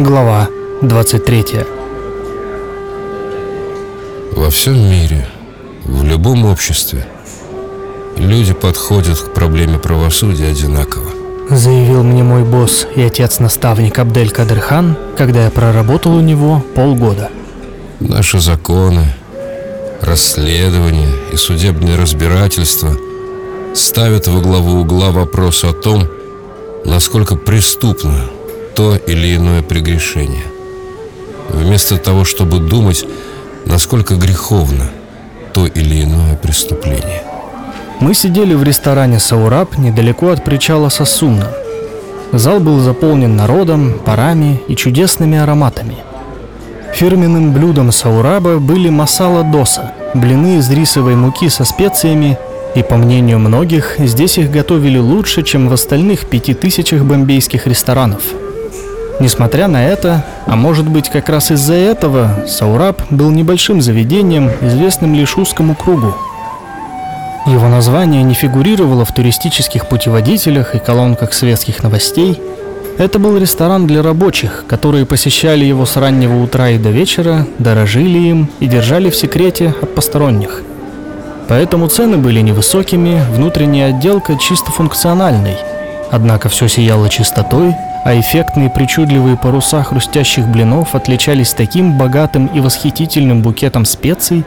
Глава 23 Во всем мире, в любом обществе, люди подходят к проблеме правосудия одинаково. Заявил мне мой босс и отец-наставник Абдель Кадырхан, когда я проработал у него полгода. Наши законы, расследования и судебные разбирательства ставят во главу угла вопрос о том, насколько преступно то или иное прегрешение. Вместо того, чтобы думать, насколько греховно то или иное преступление. Мы сидели в ресторане «Саураб» недалеко от причала Сосуна. Зал был заполнен народом, парами и чудесными ароматами. Фирменным блюдом Саураба были масала доса, блины из рисовой муки со специями, и, по мнению многих, здесь их готовили лучше, чем в остальных пяти тысячах бомбейских ресторанов. Несмотря на это, а может быть как раз из-за этого, Саураб был небольшим заведением, известным лишь узкому кругу. Его название не фигурировало в туристических путеводителях и колонках светских новостей. Это был ресторан для рабочих, которые посещали его с раннего утра и до вечера, дорожили им и держали в секрете от посторонних. Поэтому цены были невысокими, внутренняя отделка чисто функциональной. Однако все сияло чистотой, а эффектные причудливые паруса хрустящих блинов отличались таким богатым и восхитительным букетом специй,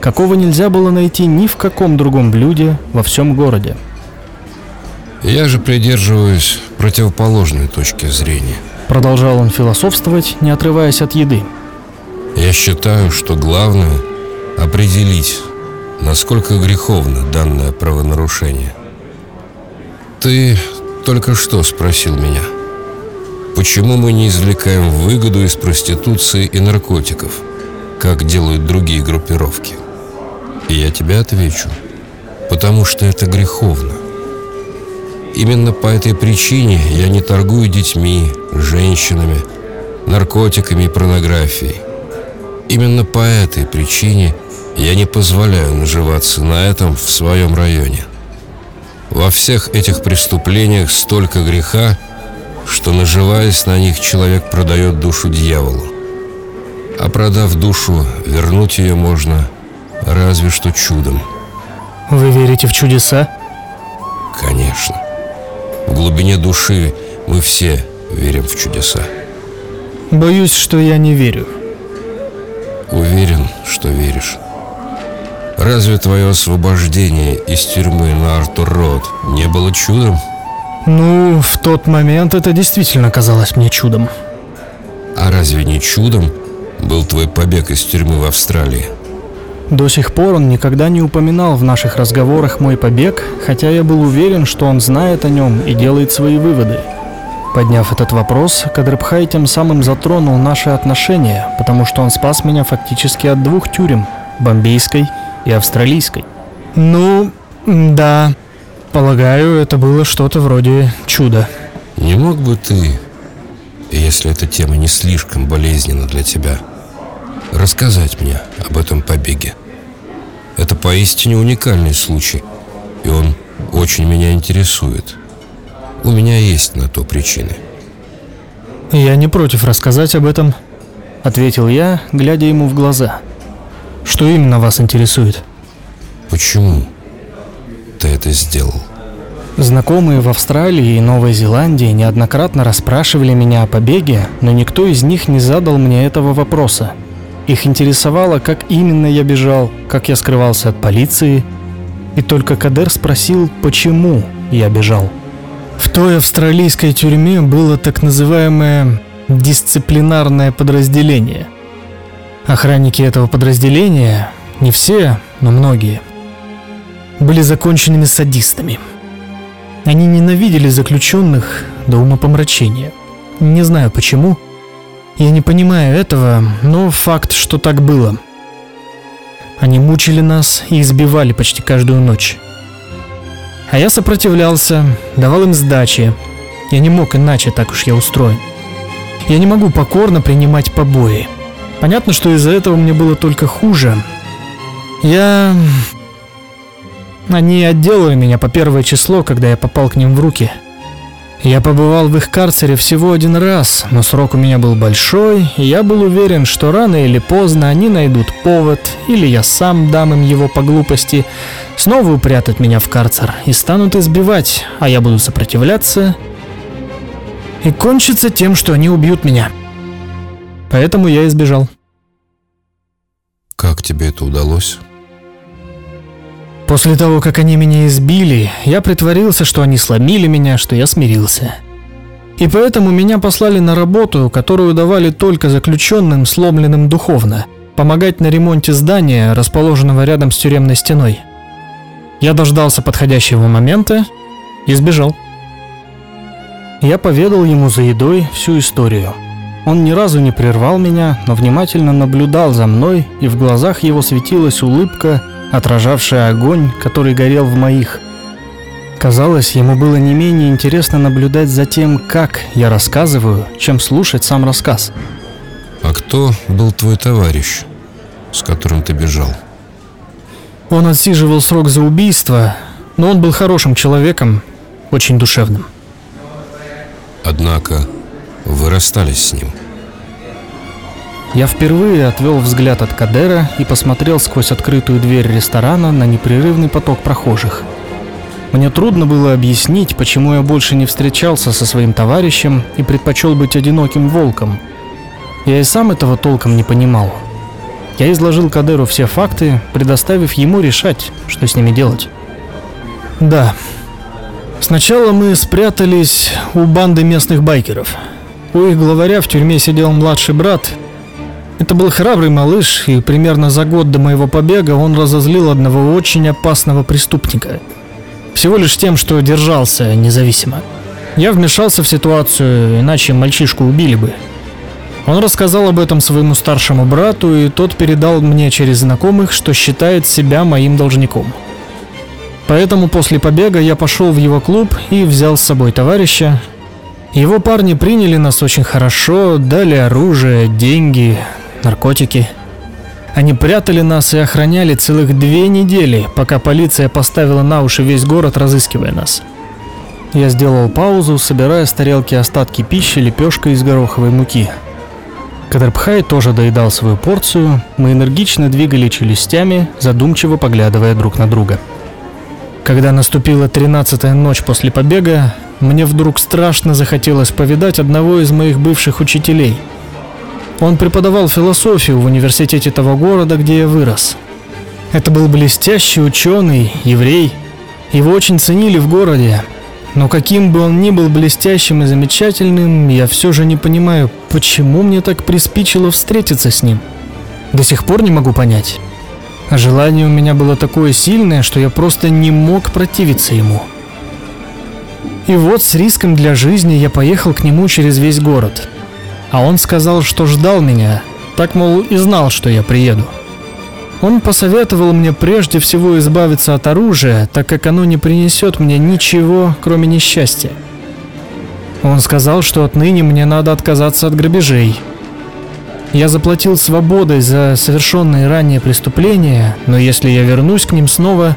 какого нельзя было найти ни в каком другом блюде во всем городе. Я же придерживаюсь противоположной точки зрения. Продолжал он философствовать, не отрываясь от еды. Я считаю, что главное определить, насколько греховно данное правонарушение. Ты только что спросил меня, почему мы не извлекаем выгоду из проституции и наркотиков, как делают другие группировки. И я тебе отвечу, потому что это греховно. Именно по этой причине я не торгую детьми, женщинами, наркотиками и порнографией. Именно по этой причине я не позволяю наживаться на этом в своем районе. Во всех этих преступлениях столько греха, что, наживаясь на них, человек продает душу дьяволу. А продав душу, вернуть ее можно разве что чудом. Вы верите в чудеса? Конечно. В глубине души мы все верим в чудеса. Боюсь, что я не верю. Уверен, что веришь. Разве твое освобождение из тюрьмы на Артур-Род не было чудом? Ну, в тот момент это действительно казалось мне чудом. А разве не чудом был твой побег из тюрьмы в Австралии? До сих пор он никогда не упоминал в наших разговорах мой побег, хотя я был уверен, что он знает о нем и делает свои выводы. Подняв этот вопрос, Кадрбхай тем самым затронул наши отношения, потому что он спас меня фактически от двух тюрем – бомбейской и австралийской. Ну, да, полагаю, это было что-то вроде чуда. Не мог бы ты, если эта тема не слишком болезненна для тебя, рассказать мне об этом побеге? Это поистине уникальный случай, и он очень меня интересует. У меня есть на то причины. Я не против рассказать об этом, ответил я, глядя ему в глаза. Что именно вас интересует? Почему ты это сделал? Знакомые в Австралии и Новой Зеландии неоднократно расспрашивали меня о побеге, но никто из них не задал мне этого вопроса. Их интересовало, как именно я бежал, как я скрывался от полиции, и только Кадер спросил, почему я бежал. В той австралийской тюрьме было так называемое дисциплинарное подразделение. Охранники этого подразделения, не все, но многие, были законченными садистами. Они ненавидели заключенных до умопомрачения. Не знаю почему. Я не понимаю этого, но факт, что так было. Они мучили нас и избивали почти каждую ночь. А я сопротивлялся, давал им сдачи. Я не мог иначе, так уж я устроен. Я не могу покорно принимать побои. Понятно, что из-за этого мне было только хуже. Я... Они отделали меня по первое число, когда я попал к ним в руки. Я побывал в их карцере всего один раз, но срок у меня был большой, и я был уверен, что рано или поздно они найдут повод, или я сам дам им его по глупости, снова упрятать меня в карцер и станут избивать, а я буду сопротивляться, и кончится тем, что они убьют меня. Поэтому я избежал. Как тебе это удалось? После того, как они меня избили, я притворился, что они сломили меня, что я смирился. И поэтому меня послали на работу, которую давали только заключенным, сломленным духовно, помогать на ремонте здания, расположенного рядом с тюремной стеной. Я дождался подходящего момента и сбежал. Я поведал ему за едой всю историю. Он ни разу не прервал меня, но внимательно наблюдал за мной, и в глазах его светилась улыбка, отражавшая огонь, который горел в моих. Казалось, ему было не менее интересно наблюдать за тем, как я рассказываю, чем слушать сам рассказ. А кто был твой товарищ, с которым ты бежал? Он отсиживал срок за убийство, но он был хорошим человеком, очень душевным. Однако вы расстались с ним. Я впервые отвел взгляд от Кадера и посмотрел сквозь открытую дверь ресторана на непрерывный поток прохожих. Мне трудно было объяснить, почему я больше не встречался со своим товарищем и предпочел быть одиноким волком. Я и сам этого толком не понимал. Я изложил Кадеру все факты, предоставив ему решать, что с ними делать. Да. Сначала мы спрятались у банды местных байкеров. У их главаря в тюрьме сидел младший брат – это был храбрый малыш, и примерно за год до моего побега он разозлил одного очень опасного преступника. Всего лишь тем, что держался независимо. Я вмешался в ситуацию, иначе мальчишку убили бы. Он рассказал об этом своему старшему брату, и тот передал мне через знакомых, что считает себя моим должником. Поэтому после побега я пошел в его клуб и взял с собой товарища. Его парни приняли нас очень хорошо, дали оружие, деньги, наркотики. Они прятали нас и охраняли целых две недели, пока полиция поставила на уши весь город, разыскивая нас. Я сделал паузу, собирая с тарелки остатки пищи лепешкой из гороховой муки. Кадрбхай тоже доедал свою порцию, мы энергично двигали челюстями, задумчиво поглядывая друг на друга. Когда наступила тринадцатая ночь после побега, мне вдруг страшно захотелось повидать одного из моих бывших учителей – он преподавал философию в университете того города, где я вырос. Это был блестящий ученый, еврей. Его очень ценили в городе. Но каким бы он ни был блестящим и замечательным, я все же не понимаю, почему мне так приспичило встретиться с ним. До сих пор не могу понять. Желание у меня было такое сильное, что я просто не мог противиться ему. И вот с риском для жизни я поехал к нему через весь город – а он сказал, что ждал меня, так, мол, и знал, что я приеду. Он посоветовал мне прежде всего избавиться от оружия, так как оно не принесет мне ничего, кроме несчастья. Он сказал, что отныне мне надо отказаться от грабежей. Я заплатил свободой за совершенные ранее преступления, но если я вернусь к ним снова,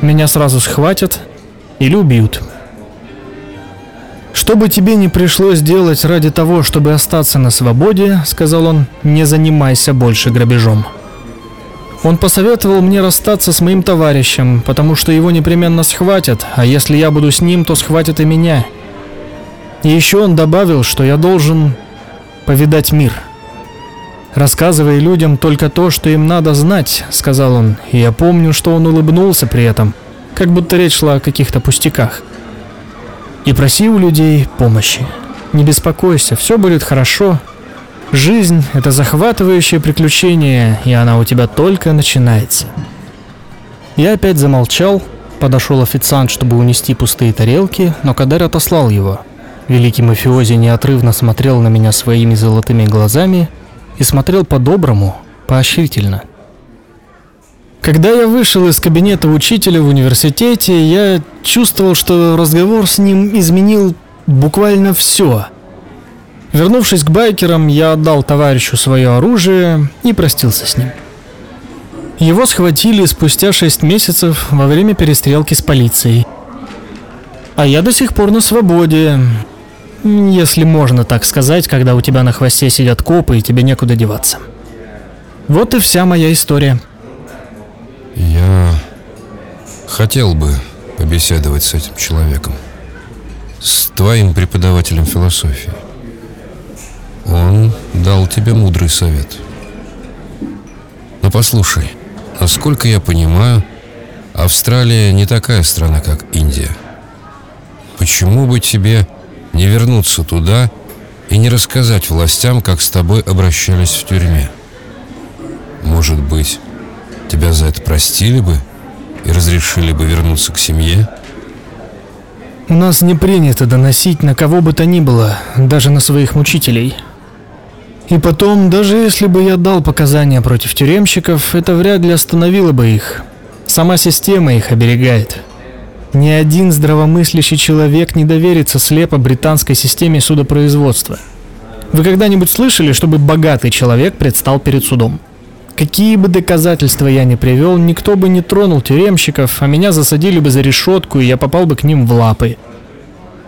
меня сразу схватят или убьют. «Что бы тебе не пришлось делать ради того, чтобы остаться на свободе, — сказал он, — не занимайся больше грабежом». Он посоветовал мне расстаться с моим товарищем, потому что его непременно схватят, а если я буду с ним, то схватят и меня. И еще он добавил, что я должен повидать мир. «Рассказывай людям только то, что им надо знать», — сказал он, и я помню, что он улыбнулся при этом, как будто речь шла о каких-то пустяках и проси у людей помощи. Не беспокойся, все будет хорошо. Жизнь – это захватывающее приключение, и она у тебя только начинается. Я опять замолчал, подошел официант, чтобы унести пустые тарелки, но Кадер отослал его. Великий мафиози неотрывно смотрел на меня своими золотыми глазами и смотрел по-доброму, поощрительно. Когда я вышел из кабинета учителя в университете, я чувствовал, что разговор с ним изменил буквально все. Вернувшись к байкерам, я отдал товарищу свое оружие и простился с ним. Его схватили спустя шесть месяцев во время перестрелки с полицией. А я до сих пор на свободе. Если можно так сказать, когда у тебя на хвосте сидят копы и тебе некуда деваться. Вот и вся моя история. Я хотел бы побеседовать с этим человеком. С твоим преподавателем философии. Он дал тебе мудрый совет. Но послушай, насколько я понимаю, Австралия не такая страна, как Индия. Почему бы тебе не вернуться туда и не рассказать властям, как с тобой обращались в тюрьме? Может быть, тебя за это простили бы и разрешили бы вернуться к семье? У нас не принято доносить на кого бы то ни было, даже на своих мучителей. И потом, даже если бы я дал показания против тюремщиков, это вряд ли остановило бы их. Сама система их оберегает. Ни один здравомыслящий человек не доверится слепо британской системе судопроизводства. Вы когда-нибудь слышали, чтобы богатый человек предстал перед судом? Какие бы доказательства я ни привел, никто бы не тронул тюремщиков, а меня засадили бы за решетку, и я попал бы к ним в лапы.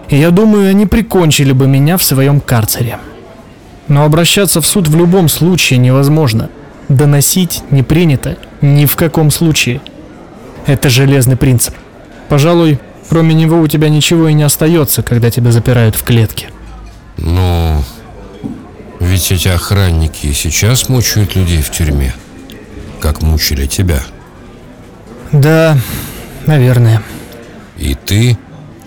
И я думаю, они прикончили бы меня в своем карцере. Но обращаться в суд в любом случае невозможно. Доносить не принято. Ни в каком случае. Это железный принцип. Пожалуй, кроме него у тебя ничего и не остается, когда тебя запирают в клетке. Ну, ведь эти охранники и сейчас мучают людей в тюрьме, как мучили тебя. Да, наверное. И ты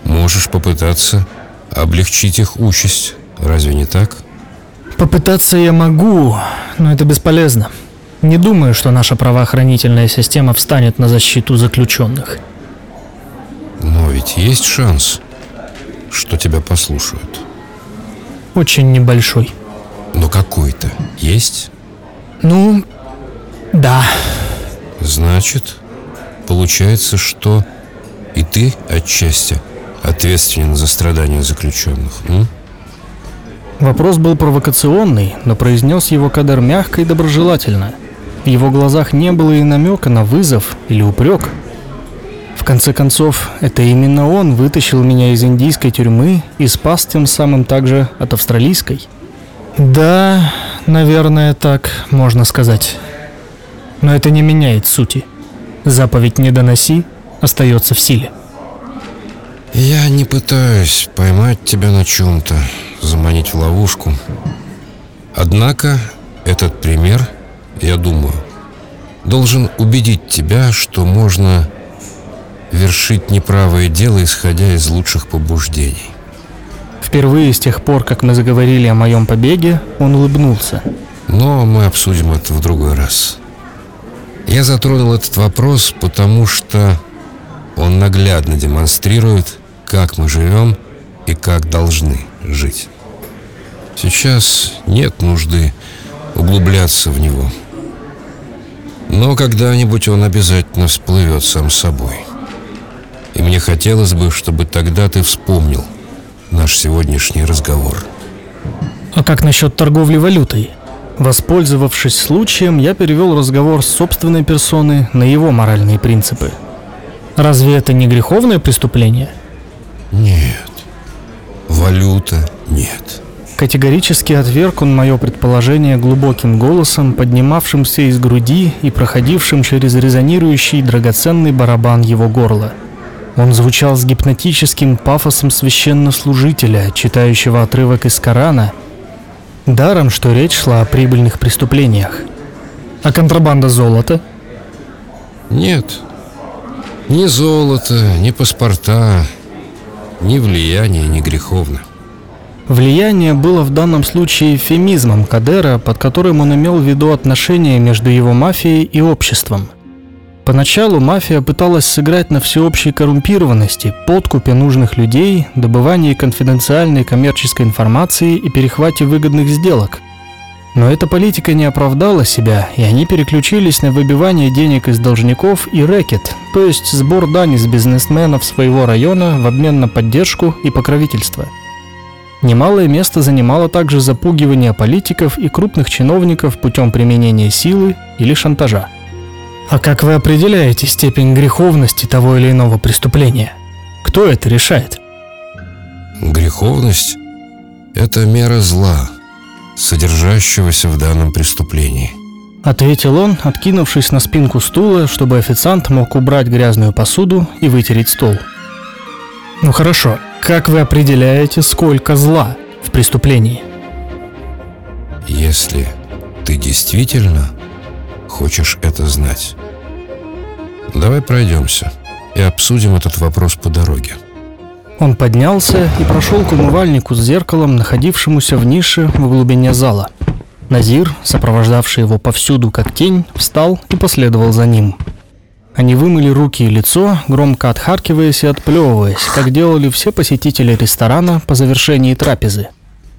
можешь попытаться облегчить их участь, разве не так? Попытаться я могу, но это бесполезно. Не думаю, что наша правоохранительная система встанет на защиту заключенных. Но ведь есть шанс, что тебя послушают. Очень небольшой. Но какой-то есть? Ну, да. Значит, получается, что и ты отчасти ответственен за страдания заключенных. М? Вопрос был провокационный, но произнес его Кадр мягко и доброжелательно. В его глазах не было и намека на вызов или упрек. В конце концов, это именно он вытащил меня из индийской тюрьмы и спас тем самым также от австралийской. Да, наверное, так можно сказать. Но это не меняет сути. Заповедь «не доноси» остается в силе. Я не пытаюсь поймать тебя на чем-то, заманить в ловушку. Однако этот пример, я думаю, должен убедить тебя, что можно вершить неправое дело, исходя из лучших побуждений. Впервые с тех пор, как мы заговорили о моем побеге, он улыбнулся. Но мы обсудим это в другой раз. Я затронул этот вопрос, потому что он наглядно демонстрирует, как мы живем и как должны жить. Сейчас нет нужды углубляться в него. Но когда-нибудь он обязательно всплывет сам собой. И мне хотелось бы, чтобы тогда ты вспомнил наш сегодняшний разговор. А как насчет торговли валютой? Воспользовавшись случаем, я перевел разговор с собственной персоны на его моральные принципы. Разве это не греховное преступление? Нет. Валюта нет. Категорически отверг он мое предположение глубоким голосом, поднимавшимся из груди и проходившим через резонирующий драгоценный барабан его горла. Он звучал с гипнотическим пафосом священнослужителя, читающего отрывок из Корана, даром, что речь шла о прибыльных преступлениях. А контрабанда золота? Нет. Ни золото, ни паспорта, ни влияние, ни греховно. Влияние было в данном случае эвфемизмом Кадера, под которым он имел в виду отношения между его мафией и обществом. Поначалу мафия пыталась сыграть на всеобщей коррумпированности, подкупе нужных людей, добывании конфиденциальной коммерческой информации и перехвате выгодных сделок. Но эта политика не оправдала себя, и они переключились на выбивание денег из должников и рэкет, то есть сбор дани с бизнесменов своего района в обмен на поддержку и покровительство – Немалое место занимало также запугивание политиков и крупных чиновников путем применения силы или шантажа. А как вы определяете степень греховности того или иного преступления? Кто это решает? Греховность – это мера зла, содержащегося в данном преступлении. Ответил он, откинувшись на спинку стула, чтобы официант мог убрать грязную посуду и вытереть стол. Ну хорошо, как вы определяете, сколько зла в преступлении? Если ты действительно хочешь это знать, давай пройдемся и обсудим этот вопрос по дороге. Он поднялся и прошел к умывальнику с зеркалом, находившемуся в нише в глубине зала. Назир, сопровождавший его повсюду как тень, встал и последовал за ним. Они вымыли руки и лицо, громко отхаркиваясь и отплевываясь, как делали все посетители ресторана по завершении трапезы.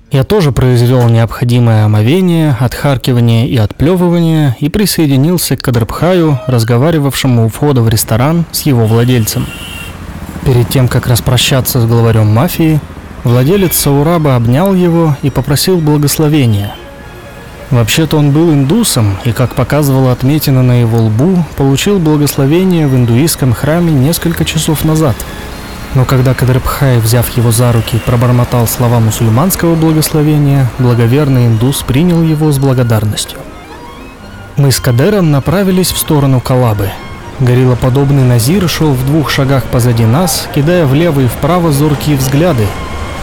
Я тоже произвел необходимое омовение, отхаркивание и отплевывание и присоединился к Кадрбхаю, разговаривавшему у входа в ресторан с его владельцем. Перед тем, как распрощаться с главарем мафии, владелец Саураба обнял его и попросил благословения – Вообще-то он был индусом и, как показывала отметина на его лбу, получил благословение в индуистском храме несколько часов назад. Но когда Кадрабхай, взяв его за руки, пробормотал слова мусульманского благословения, благоверный индус принял его с благодарностью. Мы с Кадером направились в сторону Калабы. Гориллоподобный Назир шел в двух шагах позади нас, кидая влево и вправо зоркие взгляды.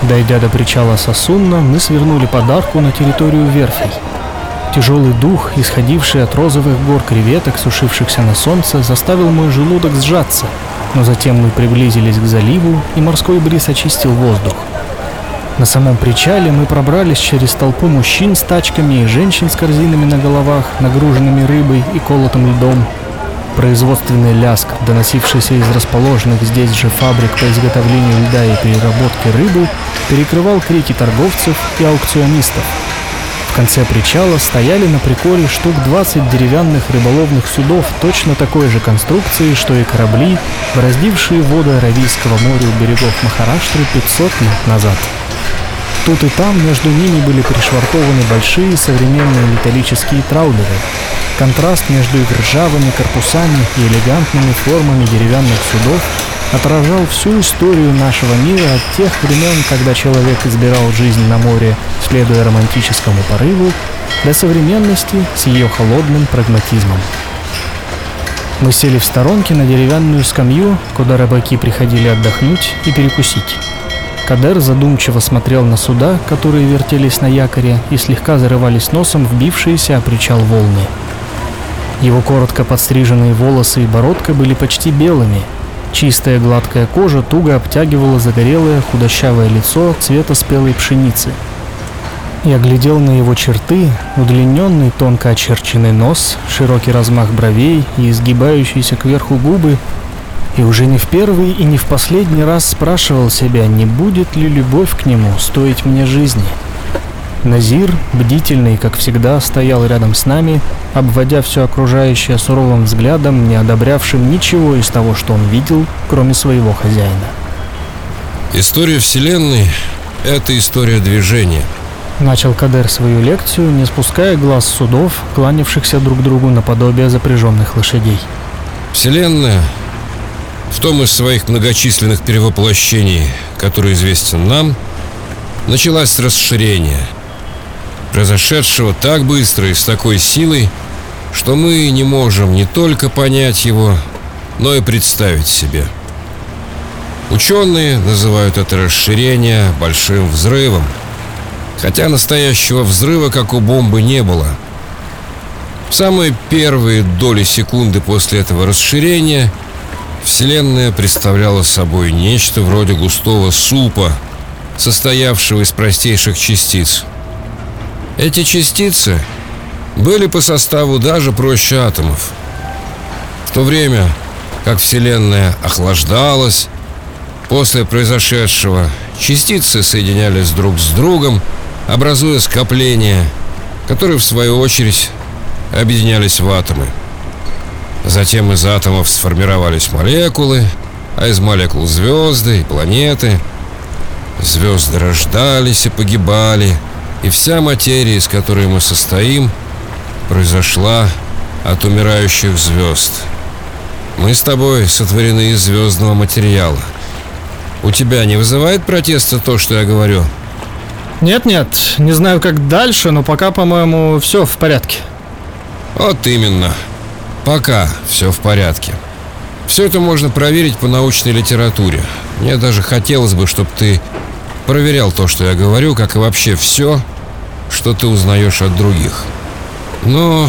Дойдя до причала Сосунна, мы свернули подарку на территорию верфей. Тяжелый дух, исходивший от розовых гор креветок, сушившихся на солнце, заставил мой желудок сжаться, но затем мы приблизились к заливу, и морской бриз очистил воздух. На самом причале мы пробрались через толпу мужчин с тачками и женщин с корзинами на головах, нагруженными рыбой и колотым льдом. Производственный ляск, доносившийся из расположенных здесь же фабрик по изготовлению льда и переработке рыбы, перекрывал крики торговцев и аукционистов – в конце причала стояли на приколе штук 20 деревянных рыболовных судов точно такой же конструкции, что и корабли, бороздившие воды Аравийского моря у берегов Махараштры 500 лет назад. Тут и там между ними были пришвартованы большие современные металлические траулеры. Контраст между их ржавыми корпусами и элегантными формами деревянных судов отражал всю историю нашего мира от тех времен, когда человек избирал жизнь на море, следуя романтическому порыву, до современности с ее холодным прагматизмом. Мы сели в сторонке на деревянную скамью, куда рыбаки приходили отдохнуть и перекусить. Кадер задумчиво смотрел на суда, которые вертелись на якоре и слегка зарывались носом в бившиеся о причал волны. Его коротко подстриженные волосы и бородка были почти белыми, Чистая гладкая кожа туго обтягивала загорелое худощавое лицо цвета спелой пшеницы. Я глядел на его черты, удлиненный тонко очерченный нос, широкий размах бровей и изгибающиеся кверху губы, и уже не в первый и не в последний раз спрашивал себя, не будет ли любовь к нему стоить мне жизни. Назир, бдительный, как всегда, стоял рядом с нами, обводя все окружающее суровым взглядом, не одобрявшим ничего из того, что он видел, кроме своего хозяина. История Вселенной — это история движения. Начал Кадер свою лекцию, не спуская глаз судов, кланявшихся друг другу наподобие запряженных лошадей. Вселенная в том из своих многочисленных перевоплощений, который известен нам, началась с расширения — произошедшего так быстро и с такой силой, что мы не можем не только понять его, но и представить себе. Ученые называют это расширение большим взрывом, хотя настоящего взрыва, как у бомбы, не было. В самые первые доли секунды после этого расширения Вселенная представляла собой нечто вроде густого супа, состоявшего из простейших частиц – эти частицы были по составу даже проще атомов. В то время, как Вселенная охлаждалась, после произошедшего частицы соединялись друг с другом, образуя скопления, которые в свою очередь объединялись в атомы. Затем из атомов сформировались молекулы, а из молекул звезды и планеты. Звезды рождались и погибали – и вся материя, из которой мы состоим, произошла от умирающих звезд. Мы с тобой сотворены из звездного материала. У тебя не вызывает протеста то, что я говорю? Нет-нет, не знаю, как дальше, но пока, по-моему, все в порядке. Вот именно. Пока все в порядке. Все это можно проверить по научной литературе. Мне даже хотелось бы, чтобы ты проверял то, что я говорю, как и вообще все, что ты узнаешь от других. Но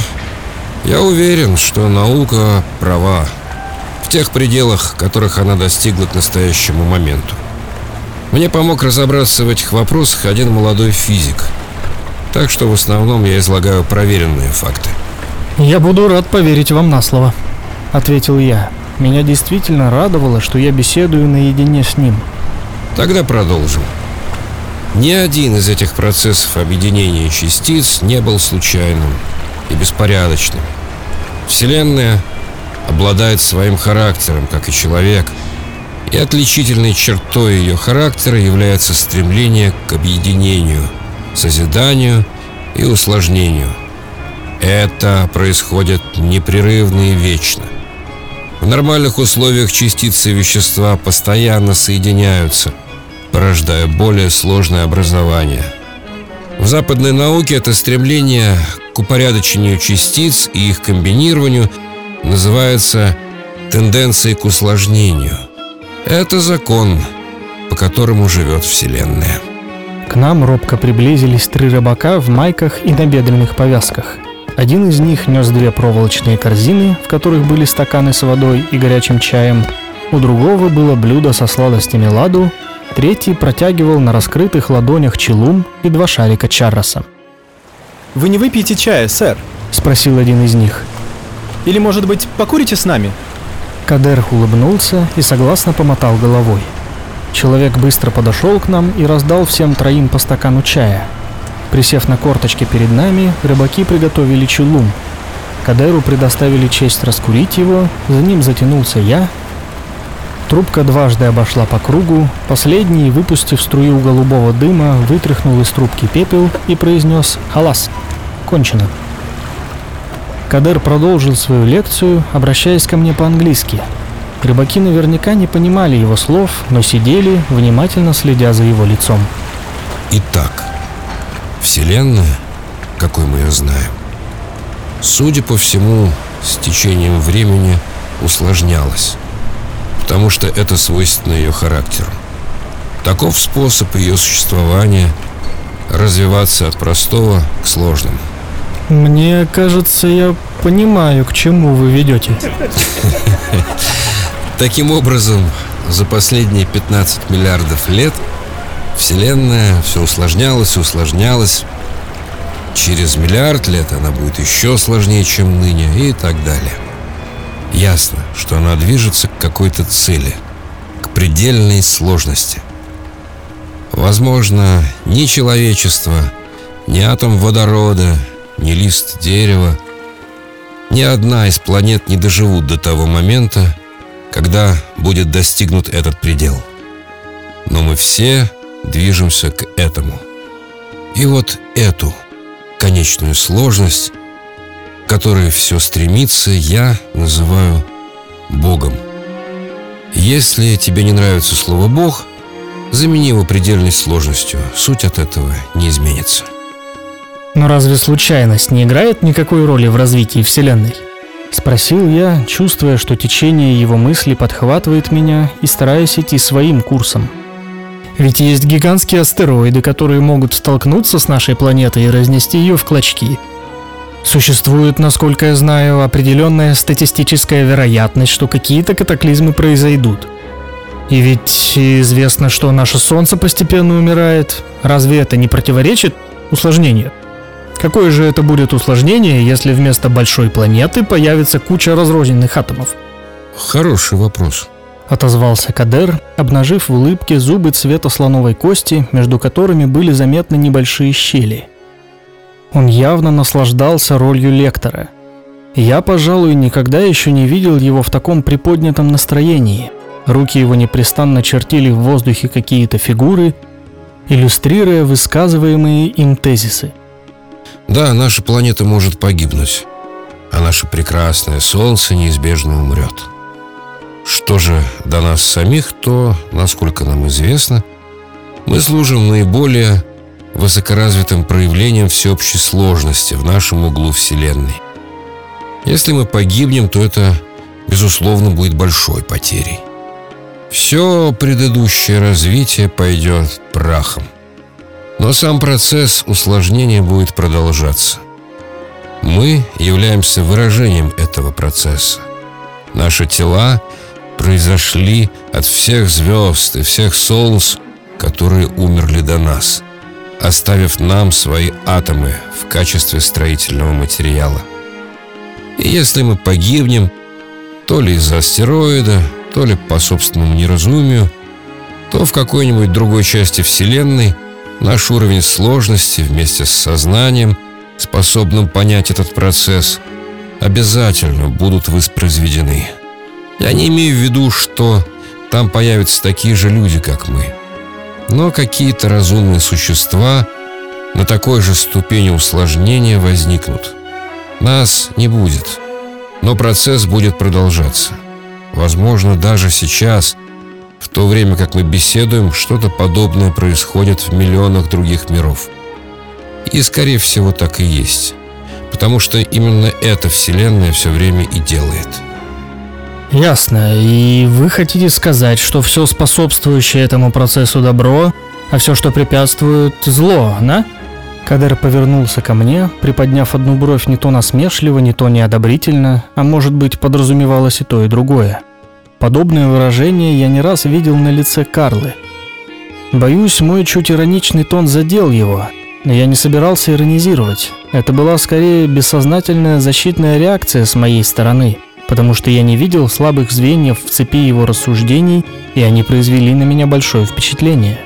я уверен, что наука права в тех пределах, которых она достигла к настоящему моменту. Мне помог разобраться в этих вопросах один молодой физик. Так что в основном я излагаю проверенные факты. «Я буду рад поверить вам на слово», — ответил я. Меня действительно радовало, что я беседую наедине с ним. Тогда продолжим. Ни один из этих процессов объединения частиц не был случайным и беспорядочным. Вселенная обладает своим характером, как и человек, и отличительной чертой ее характера является стремление к объединению, созиданию и усложнению. Это происходит непрерывно и вечно. В нормальных условиях частицы вещества постоянно соединяются – порождая более сложное образование. В западной науке это стремление к упорядочению частиц и их комбинированию называется тенденцией к усложнению. Это закон, по которому живет Вселенная. К нам робко приблизились три рыбака в майках и набедренных повязках. Один из них нес две проволочные корзины, в которых были стаканы с водой и горячим чаем. У другого было блюдо со сладостями ладу Третий протягивал на раскрытых ладонях челум и два шарика чарроса. «Вы не выпьете чая, сэр?» – спросил один из них. «Или, может быть, покурите с нами?» Кадер улыбнулся и согласно помотал головой. Человек быстро подошел к нам и раздал всем троим по стакану чая. Присев на корточки перед нами, рыбаки приготовили челум. Кадеру предоставили честь раскурить его, за ним затянулся я, Трубка дважды обошла по кругу, последний, выпустив струю голубого дыма, вытряхнул из трубки пепел и произнес «Халас! Кончено!». Кадер продолжил свою лекцию, обращаясь ко мне по-английски. Рыбаки наверняка не понимали его слов, но сидели, внимательно следя за его лицом. Итак, Вселенная, какой мы ее знаем, судя по всему, с течением времени усложнялась потому что это свойственно ее характеру. Таков способ ее существования развиваться от простого к сложному. Мне кажется, я понимаю, к чему вы ведете. Таким образом, за последние 15 миллиардов лет Вселенная все усложнялась и усложнялась. Через миллиард лет она будет еще сложнее, чем ныне и так далее. Ясно, что она движется к какой-то цели, к предельной сложности. Возможно, ни человечество, ни атом водорода, ни лист дерева, ни одна из планет не доживут до того момента, когда будет достигнут этот предел. Но мы все движемся к этому. И вот эту конечную сложность которой все стремится, я называю Богом. Если тебе не нравится слово «Бог», замени его предельной сложностью. Суть от этого не изменится. Но разве случайность не играет никакой роли в развитии Вселенной? Спросил я, чувствуя, что течение его мысли подхватывает меня и стараясь идти своим курсом. Ведь есть гигантские астероиды, которые могут столкнуться с нашей планетой и разнести ее в клочки – Существует, насколько я знаю, определенная статистическая вероятность, что какие-то катаклизмы произойдут. И ведь известно, что наше Солнце постепенно умирает. Разве это не противоречит усложнению? Какое же это будет усложнение, если вместо большой планеты появится куча разрозненных атомов? Хороший вопрос. Отозвался Кадер, обнажив в улыбке зубы цвета слоновой кости, между которыми были заметны небольшие щели – он явно наслаждался ролью лектора. Я, пожалуй, никогда еще не видел его в таком приподнятом настроении. Руки его непрестанно чертили в воздухе какие-то фигуры, иллюстрируя высказываемые им тезисы. Да, наша планета может погибнуть, а наше прекрасное Солнце неизбежно умрет. Что же до нас самих, то, насколько нам известно, мы служим наиболее высокоразвитым проявлением всеобщей сложности в нашем углу Вселенной. Если мы погибнем, то это, безусловно, будет большой потерей. Все предыдущее развитие пойдет прахом. Но сам процесс усложнения будет продолжаться. Мы являемся выражением этого процесса. Наши тела произошли от всех звезд и всех солнц, которые умерли до нас, оставив нам свои атомы в качестве строительного материала. И если мы погибнем, то ли из-за астероида, то ли по собственному неразумию, то в какой-нибудь другой части Вселенной наш уровень сложности вместе с сознанием, способным понять этот процесс, обязательно будут воспроизведены. Я не имею в виду, что там появятся такие же люди, как мы. Но какие-то разумные существа на такой же ступени усложнения возникнут. Нас не будет, но процесс будет продолжаться. Возможно, даже сейчас, в то время как мы беседуем, что-то подобное происходит в миллионах других миров. И, скорее всего, так и есть. Потому что именно эта Вселенная все время и делает – Ясно. И вы хотите сказать, что все способствующее этому процессу добро, а все, что препятствует, зло, да? Кадер повернулся ко мне, приподняв одну бровь не то насмешливо, не то неодобрительно, а может быть подразумевалось и то, и другое. Подобное выражение я не раз видел на лице Карлы. Боюсь, мой чуть ироничный тон задел его, но я не собирался иронизировать. Это была скорее бессознательная защитная реакция с моей стороны – потому что я не видел слабых звеньев в цепи его рассуждений, и они произвели на меня большое впечатление.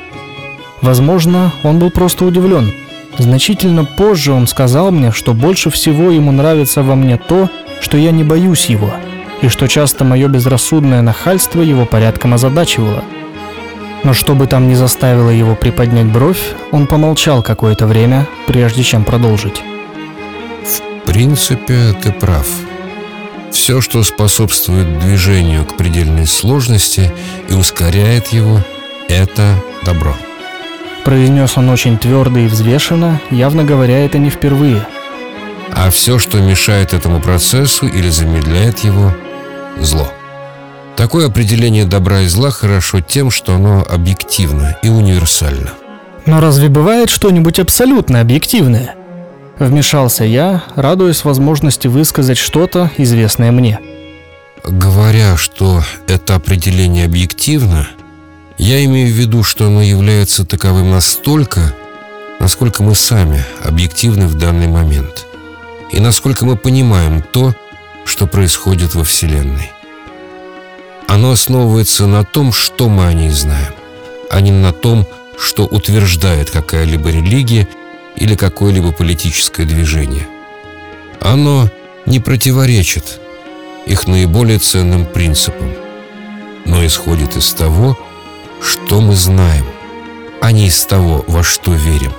Возможно, он был просто удивлен. Значительно позже он сказал мне, что больше всего ему нравится во мне то, что я не боюсь его, и что часто мое безрассудное нахальство его порядком озадачивало. Но что бы там ни заставило его приподнять бровь, он помолчал какое-то время, прежде чем продолжить. «В принципе, ты прав», все, что способствует движению к предельной сложности и ускоряет его, это добро. Произнес он очень твердо и взвешенно, явно говоря это не впервые. А все, что мешает этому процессу или замедляет его, зло. Такое определение добра и зла хорошо тем, что оно объективно и универсально. Но разве бывает что-нибудь абсолютно объективное? Вмешался я, радуясь возможности высказать что-то, известное мне. Говоря, что это определение объективно, я имею в виду, что оно является таковым настолько, насколько мы сами объективны в данный момент, и насколько мы понимаем то, что происходит во Вселенной. Оно основывается на том, что мы о ней знаем, а не на том, что утверждает какая-либо религия или какое-либо политическое движение. Оно не противоречит их наиболее ценным принципам, но исходит из того, что мы знаем, а не из того, во что верим.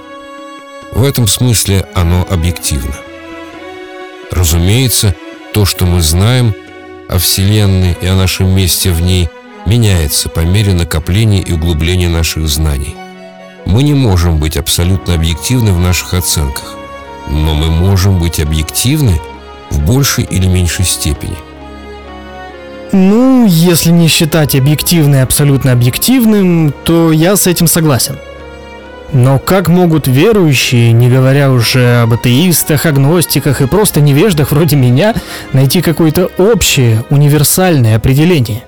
В этом смысле оно объективно. Разумеется, то, что мы знаем о Вселенной и о нашем месте в ней, меняется по мере накопления и углубления наших знаний – мы не можем быть абсолютно объективны в наших оценках, но мы можем быть объективны в большей или меньшей степени. Ну, если не считать объективное абсолютно объективным, то я с этим согласен. Но как могут верующие, не говоря уже об атеистах, агностиках и просто невеждах вроде меня, найти какое-то общее, универсальное определение?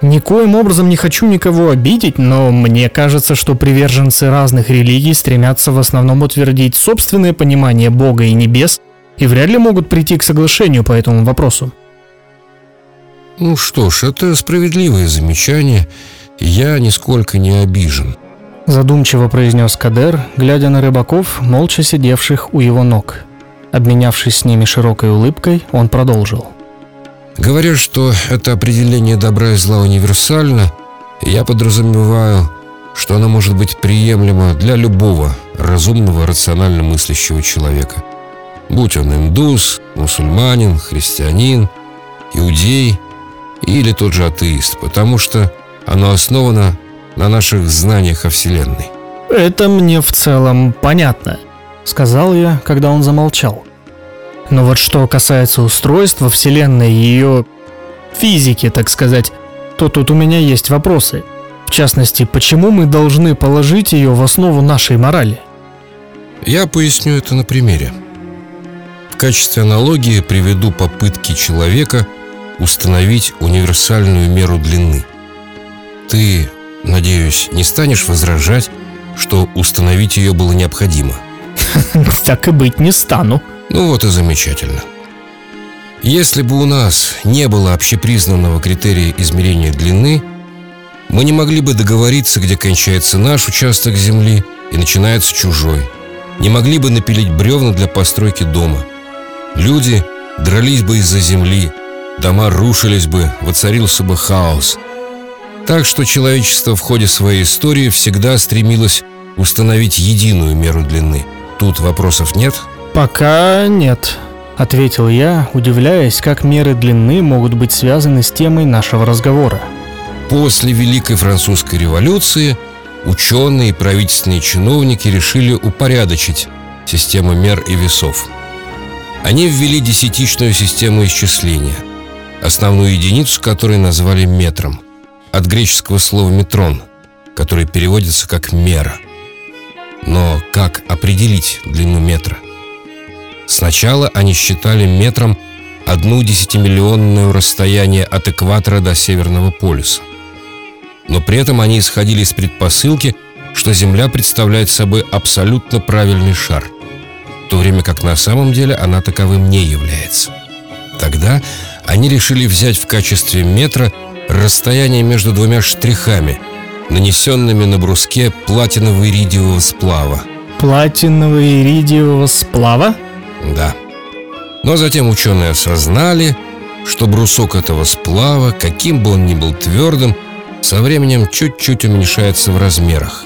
Никоим образом не хочу никого обидеть, но мне кажется, что приверженцы разных религий стремятся в основном утвердить собственное понимание Бога и небес и вряд ли могут прийти к соглашению по этому вопросу. Ну что ж, это справедливое замечание, я нисколько не обижен. Задумчиво произнес Кадер, глядя на рыбаков, молча сидевших у его ног. Обменявшись с ними широкой улыбкой, он продолжил. Говоря, что это определение добра и зла универсально, я подразумеваю, что оно может быть приемлемо для любого разумного, рационально мыслящего человека. Будь он индус, мусульманин, христианин, иудей или тот же атеист, потому что оно основано на наших знаниях о Вселенной. Это мне в целом понятно, сказал я, когда он замолчал. Но вот что касается устройства Вселенной и ее физики, так сказать, то тут у меня есть вопросы. В частности, почему мы должны положить ее в основу нашей морали? Я поясню это на примере. В качестве аналогии приведу попытки человека установить универсальную меру длины. Ты, надеюсь, не станешь возражать, что установить ее было необходимо. Так и быть не стану. Ну вот и замечательно. Если бы у нас не было общепризнанного критерия измерения длины, мы не могли бы договориться, где кончается наш участок земли и начинается чужой. Не могли бы напилить бревна для постройки дома. Люди дрались бы из-за земли, дома рушились бы, воцарился бы хаос. Так что человечество в ходе своей истории всегда стремилось установить единую меру длины. Тут вопросов нет? Пока нет, ответил я, удивляясь, как меры длины могут быть связаны с темой нашего разговора. После Великой Французской революции ученые и правительственные чиновники решили упорядочить систему мер и весов. Они ввели десятичную систему исчисления, основную единицу которой назвали метром, от греческого слова «метрон», который переводится как «мера». Но как определить длину метра? Сначала они считали метром одну десятимиллионную расстояние от экватора до Северного полюса. Но при этом они исходили из предпосылки, что Земля представляет собой абсолютно правильный шар, в то время как на самом деле она таковым не является. Тогда они решили взять в качестве метра расстояние между двумя штрихами, нанесенными на бруске платиново-иридиевого сплава. Платиново-иридиевого сплава? Да. Но затем ученые осознали, что брусок этого сплава, каким бы он ни был твердым, со временем чуть-чуть уменьшается в размерах.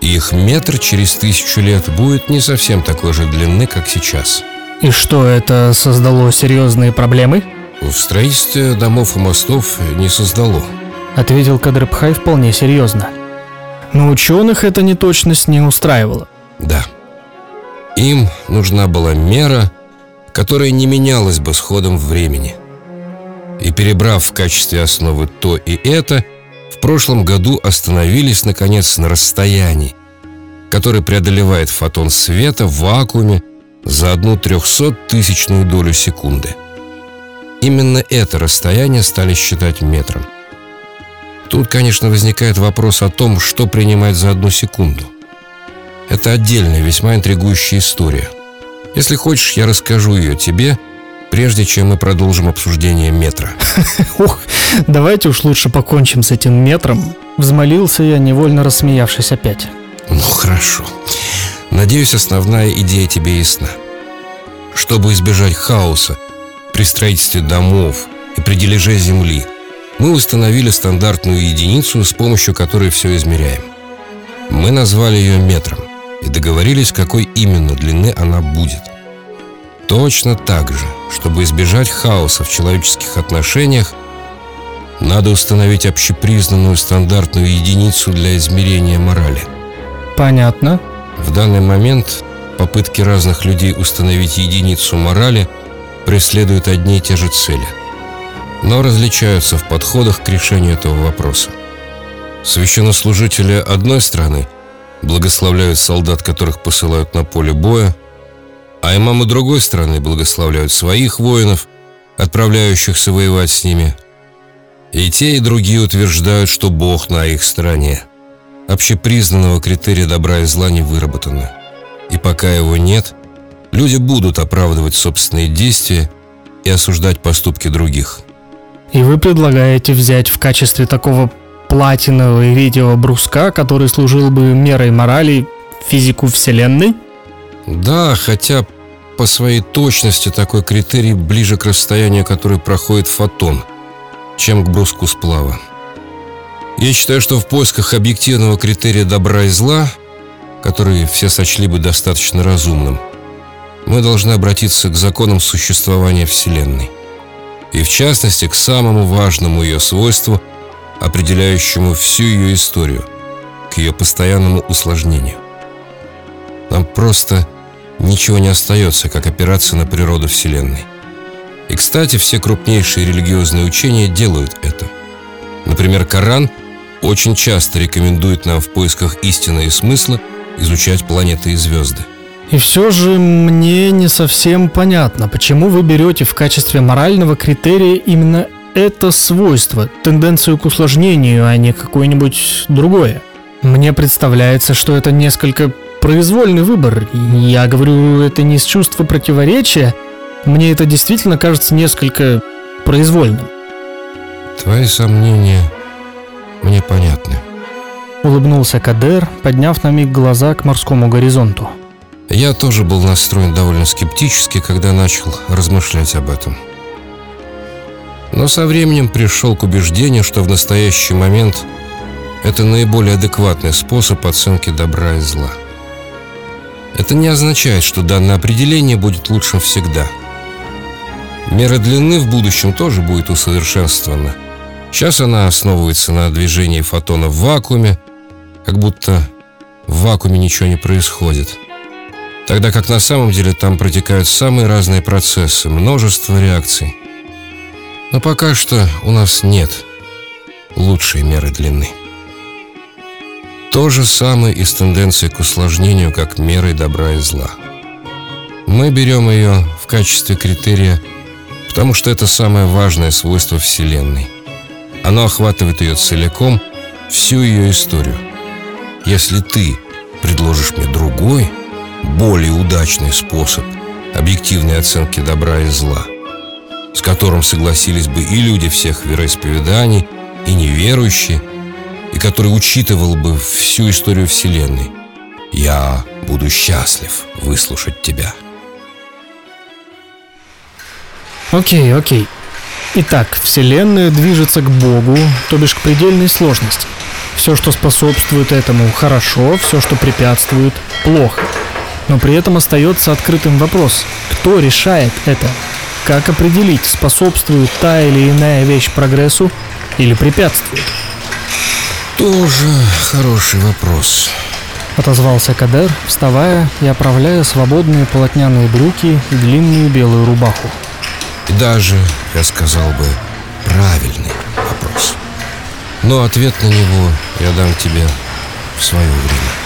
И их метр через тысячу лет будет не совсем такой же длины, как сейчас. И что, это создало серьезные проблемы? В строительстве домов и мостов не создало. Ответил Кадрбхай вполне серьезно. Но ученых эта неточность не устраивала. Да. Им нужна была мера, которая не менялась бы с ходом времени. И перебрав в качестве основы то и это, в прошлом году остановились, наконец, на расстоянии, которое преодолевает фотон света в вакууме за одну трехсоттысячную долю секунды. Именно это расстояние стали считать метром. Тут, конечно, возникает вопрос о том, что принимать за одну секунду. Это отдельная, весьма интригующая история. Если хочешь, я расскажу ее тебе, прежде чем мы продолжим обсуждение метра. Ух, давайте уж лучше покончим с этим метром. Взмолился я, невольно рассмеявшись опять. Ну, хорошо. Надеюсь, основная идея тебе ясна. Чтобы избежать хаоса при строительстве домов и при дележе земли, мы установили стандартную единицу, с помощью которой все измеряем. Мы назвали ее метром и договорились, какой именно длины она будет. Точно так же, чтобы избежать хаоса в человеческих отношениях, надо установить общепризнанную стандартную единицу для измерения морали. Понятно. В данный момент попытки разных людей установить единицу морали преследуют одни и те же цели, но различаются в подходах к решению этого вопроса. Священнослужители одной страны благословляют солдат, которых посылают на поле боя, а имамы другой страны благословляют своих воинов, отправляющихся воевать с ними. И те, и другие утверждают, что Бог на их стороне. Общепризнанного критерия добра и зла не выработано. И пока его нет, люди будут оправдывать собственные действия и осуждать поступки других. И вы предлагаете взять в качестве такого платинового иридиевого бруска, который служил бы мерой морали физику Вселенной? Да, хотя по своей точности такой критерий ближе к расстоянию, которое проходит фотон, чем к бруску сплава. Я считаю, что в поисках объективного критерия добра и зла, который все сочли бы достаточно разумным, мы должны обратиться к законам существования Вселенной. И в частности к самому важному ее свойству, определяющему всю ее историю, к ее постоянному усложнению. Нам просто ничего не остается, как опираться на природу Вселенной. И, кстати, все крупнейшие религиозные учения делают это. Например, Коран очень часто рекомендует нам в поисках истины и смысла изучать планеты и звезды. И все же мне не совсем понятно, почему вы берете в качестве морального критерия именно это свойство, тенденцию к усложнению, а не какое-нибудь другое. Мне представляется, что это несколько произвольный выбор. Я говорю это не с чувства противоречия, мне это действительно кажется несколько произвольным. Твои сомнения мне понятны. Улыбнулся Кадер, подняв на миг глаза к морскому горизонту. Я тоже был настроен довольно скептически, когда начал размышлять об этом. Но со временем пришел к убеждению, что в настоящий момент это наиболее адекватный способ оценки добра и зла. Это не означает, что данное определение будет лучшим всегда. Мера длины в будущем тоже будет усовершенствована. Сейчас она основывается на движении фотона в вакууме, как будто в вакууме ничего не происходит – Тогда как на самом деле там протекают самые разные процессы, множество реакций. Но пока что у нас нет лучшей меры длины. То же самое и с тенденцией к усложнению, как мерой добра и зла. Мы берем ее в качестве критерия, потому что это самое важное свойство Вселенной. Оно охватывает ее целиком, всю ее историю. Если ты предложишь мне другой – более удачный способ объективной оценки добра и зла, с которым согласились бы и люди всех вероисповеданий, и неверующие, и который учитывал бы всю историю Вселенной. Я буду счастлив выслушать тебя. Окей, окей. Итак, Вселенная движется к Богу, то бишь к предельной сложности. Все, что способствует этому, хорошо, все, что препятствует, плохо. Но при этом остается открытым вопрос, кто решает это? Как определить, способствует та или иная вещь прогрессу или препятствует? Тоже хороший вопрос. Отозвался Кадер, вставая и оправляя свободные полотняные брюки и длинную белую рубаху. И даже, я сказал бы, правильный вопрос. Но ответ на него я дам тебе в свое время.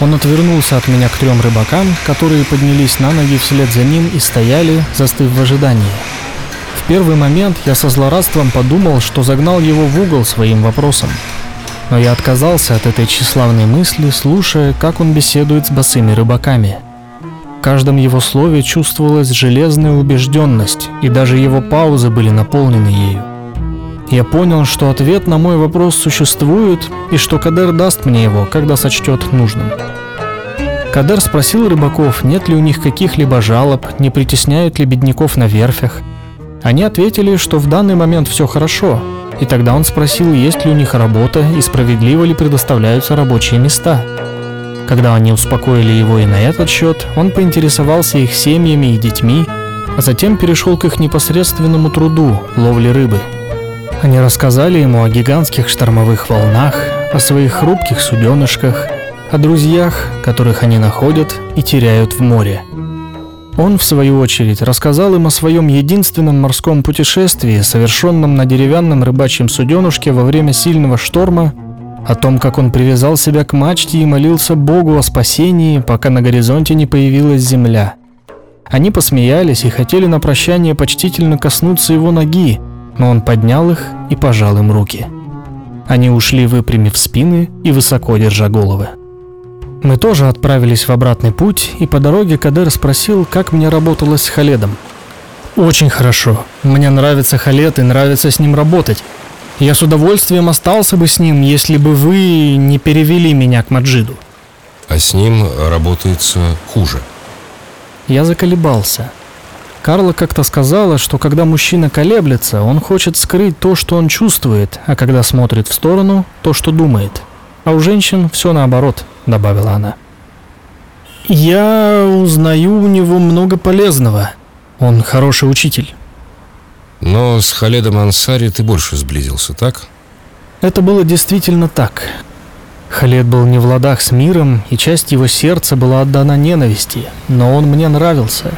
Он отвернулся от меня к трем рыбакам, которые поднялись на ноги вслед за ним и стояли, застыв в ожидании. В первый момент я со злорадством подумал, что загнал его в угол своим вопросом. Но я отказался от этой тщеславной мысли, слушая, как он беседует с босыми рыбаками. В каждом его слове чувствовалась железная убежденность, и даже его паузы были наполнены ею. Я понял, что ответ на мой вопрос существует, и что Кадер даст мне его, когда сочтет нужным. Кадер спросил рыбаков, нет ли у них каких-либо жалоб, не притесняют ли бедняков на верфях. Они ответили, что в данный момент все хорошо, и тогда он спросил, есть ли у них работа и справедливо ли предоставляются рабочие места. Когда они успокоили его и на этот счет, он поинтересовался их семьями и детьми, а затем перешел к их непосредственному труду – ловле рыбы – они рассказали ему о гигантских штормовых волнах, о своих хрупких суденышках, о друзьях, которых они находят и теряют в море. Он, в свою очередь, рассказал им о своем единственном морском путешествии, совершенном на деревянном рыбачьем суденушке во время сильного шторма, о том, как он привязал себя к мачте и молился Богу о спасении, пока на горизонте не появилась земля. Они посмеялись и хотели на прощание почтительно коснуться его ноги, но он поднял их и пожал им руки. Они ушли, выпрямив спины и высоко держа головы. Мы тоже отправились в обратный путь, и по дороге Кадер спросил, как мне работалось с Халедом. «Очень хорошо. Мне нравится Халед и нравится с ним работать. Я с удовольствием остался бы с ним, если бы вы не перевели меня к Маджиду». А с ним работается хуже. Я заколебался. Карла как-то сказала, что когда мужчина колеблется, он хочет скрыть то, что он чувствует, а когда смотрит в сторону, то, что думает. А у женщин все наоборот, добавила она. Я узнаю у него много полезного. Он хороший учитель. Но с Халедом Ансари ты больше сблизился, так? Это было действительно так. Халед был не в ладах с миром, и часть его сердца была отдана ненависти, но он мне нравился.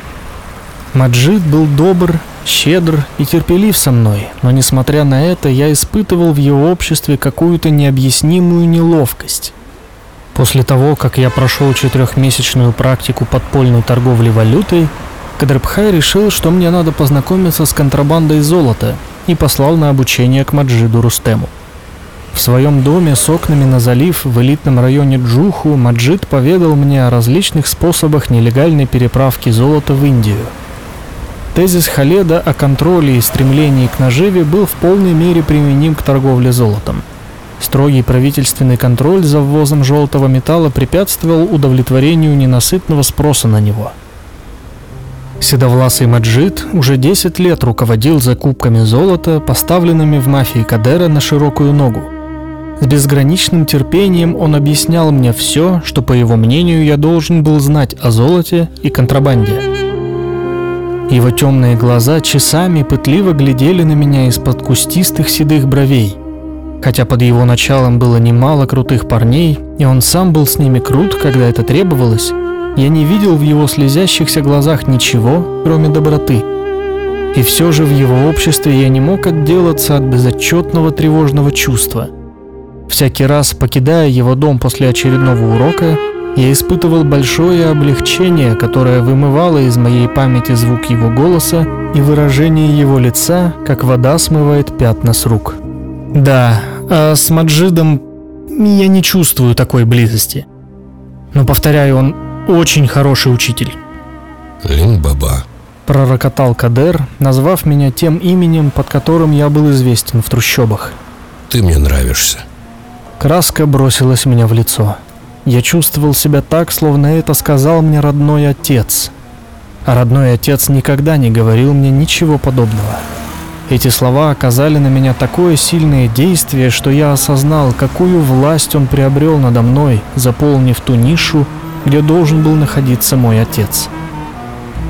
Маджид был добр, щедр и терпелив со мной, но несмотря на это, я испытывал в его обществе какую-то необъяснимую неловкость. После того, как я прошел четырехмесячную практику подпольной торговли валютой, Кадрбхай решил, что мне надо познакомиться с контрабандой золота и послал на обучение к Маджиду Рустему. В своем доме с окнами на залив в элитном районе Джуху Маджид поведал мне о различных способах нелегальной переправки золота в Индию. Тезис Халеда о контроле и стремлении к наживе был в полной мере применим к торговле золотом. Строгий правительственный контроль за ввозом желтого металла препятствовал удовлетворению ненасытного спроса на него. Седовласый Маджид уже 10 лет руководил закупками золота, поставленными в мафии Кадера на широкую ногу – с безграничным терпением он объяснял мне все, что, по его мнению, я должен был знать о золоте и контрабанде. Его темные глаза часами пытливо глядели на меня из-под кустистых седых бровей. Хотя под его началом было немало крутых парней, и он сам был с ними крут, когда это требовалось, я не видел в его слезящихся глазах ничего, кроме доброты. И все же в его обществе я не мог отделаться от безотчетного тревожного чувства – Всякий раз, покидая его дом после очередного урока, я испытывал большое облегчение, которое вымывало из моей памяти звук его голоса и выражение его лица, как вода смывает пятна с рук. Да, а с Маджидом я не чувствую такой близости. Но, повторяю, он очень хороший учитель. Лин-баба. Пророкотал Кадер, назвав меня тем именем, под которым я был известен в трущобах. Ты мне нравишься. Краска бросилась мне в лицо. Я чувствовал себя так, словно это сказал мне родной отец. А родной отец никогда не говорил мне ничего подобного. Эти слова оказали на меня такое сильное действие, что я осознал, какую власть он приобрел надо мной, заполнив ту нишу, где должен был находиться мой отец.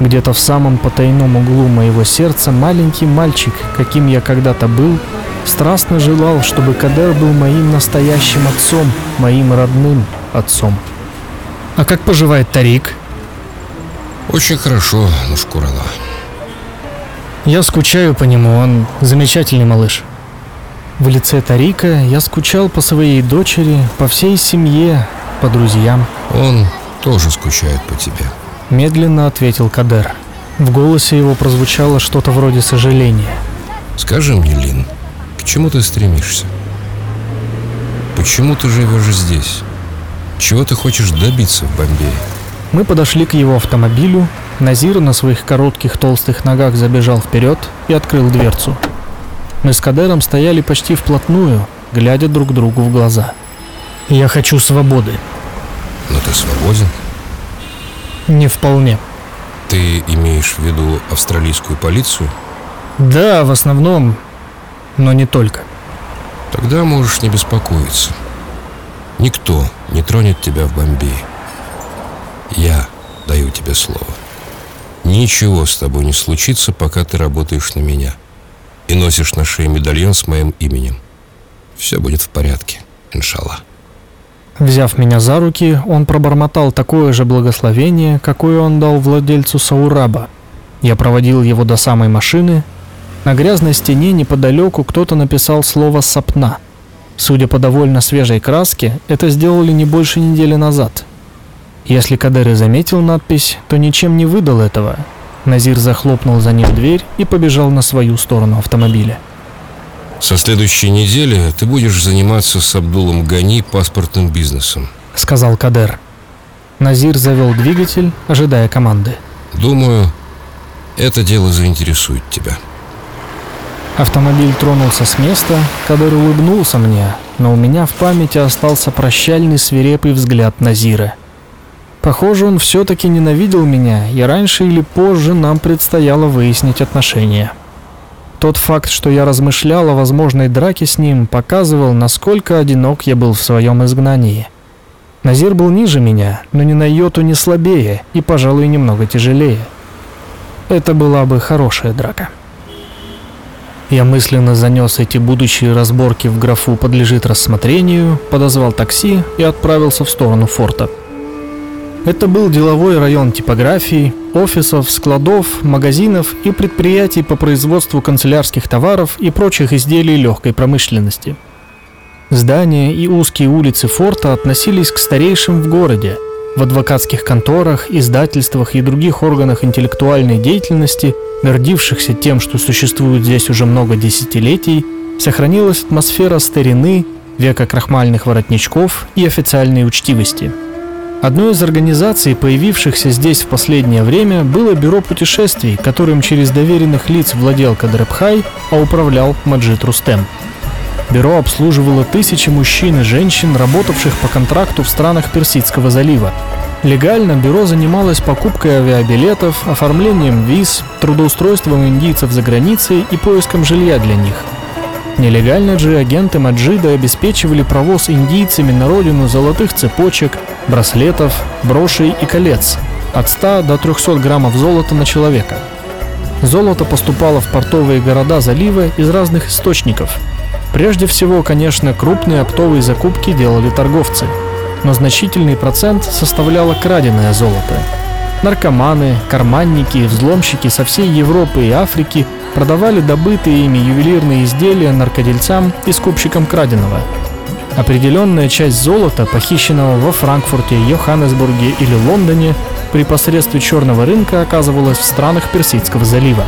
Где-то в самом потайном углу моего сердца маленький мальчик, каким я когда-то был, страстно желал, чтобы Кадер был моим настоящим отцом, моим родным отцом. А как поживает Тарик? Очень хорошо, Нушкурала. Я скучаю по нему, он замечательный малыш. В лице Тарика я скучал по своей дочери, по всей семье, по друзьям. Он тоже скучает по тебе. Медленно ответил Кадер. В голосе его прозвучало что-то вроде сожаления. Скажи мне, Лин, чему ты стремишься? Почему ты живешь здесь? Чего ты хочешь добиться в Бомбее? Мы подошли к его автомобилю. Назир на своих коротких толстых ногах забежал вперед и открыл дверцу. Мы с Кадером стояли почти вплотную, глядя друг другу в глаза. «Я хочу свободы». «Но ты свободен?» «Не вполне». «Ты имеешь в виду австралийскую полицию?» «Да, в основном но не только. Тогда можешь не беспокоиться. Никто не тронет тебя в Бомбее. Я даю тебе слово. Ничего с тобой не случится, пока ты работаешь на меня и носишь на шее медальон с моим именем. Все будет в порядке, иншаллах. Взяв меня за руки, он пробормотал такое же благословение, какое он дал владельцу Саураба. Я проводил его до самой машины на грязной стене неподалеку кто-то написал слово «сапна». Судя по довольно свежей краске, это сделали не больше недели назад. Если Кадер заметил надпись, то ничем не выдал этого. Назир захлопнул за ним дверь и побежал на свою сторону автомобиля. «Со следующей недели ты будешь заниматься с Абдулом Гани паспортным бизнесом», — сказал Кадер. Назир завел двигатель, ожидая команды. «Думаю, это дело заинтересует тебя». Автомобиль тронулся с места, Кадыр улыбнулся мне, но у меня в памяти остался прощальный свирепый взгляд Назира. Похоже, он все-таки ненавидел меня, и раньше или позже нам предстояло выяснить отношения. Тот факт, что я размышлял о возможной драке с ним, показывал, насколько одинок я был в своем изгнании. Назир был ниже меня, но ни на йоту не слабее и, пожалуй, немного тяжелее. Это была бы хорошая драка. Я мысленно занес эти будущие разборки в графу «Подлежит рассмотрению», подозвал такси и отправился в сторону форта. Это был деловой район типографий, офисов, складов, магазинов и предприятий по производству канцелярских товаров и прочих изделий легкой промышленности. Здания и узкие улицы форта относились к старейшим в городе. В адвокатских конторах, издательствах и других органах интеллектуальной деятельности, гордившихся тем, что существует здесь уже много десятилетий, сохранилась атмосфера старины, века крахмальных воротничков и официальной учтивости – Одной из организаций, появившихся здесь в последнее время, было бюро путешествий, которым через доверенных лиц владел Кадрабхай, а управлял Маджид Рустем. Бюро обслуживало тысячи мужчин и женщин, работавших по контракту в странах Персидского залива. Легально бюро занималось покупкой авиабилетов, оформлением виз, трудоустройством индийцев за границей и поиском жилья для них – Нелегально же агенты Маджида обеспечивали провоз индийцами на родину золотых цепочек, браслетов, брошей и колец от 100 до 300 граммов золота на человека. Золото поступало в портовые города залива из разных источников. Прежде всего, конечно, крупные оптовые закупки делали торговцы, но значительный процент составляло краденое золото. Наркоманы, карманники взломщики со всей Европы и Африки продавали добытые ими ювелирные изделия наркодельцам и скупщикам краденого. Определенная часть золота, похищенного во Франкфурте, Йоханнесбурге или Лондоне, при посредстве черного рынка оказывалась в странах Персидского залива.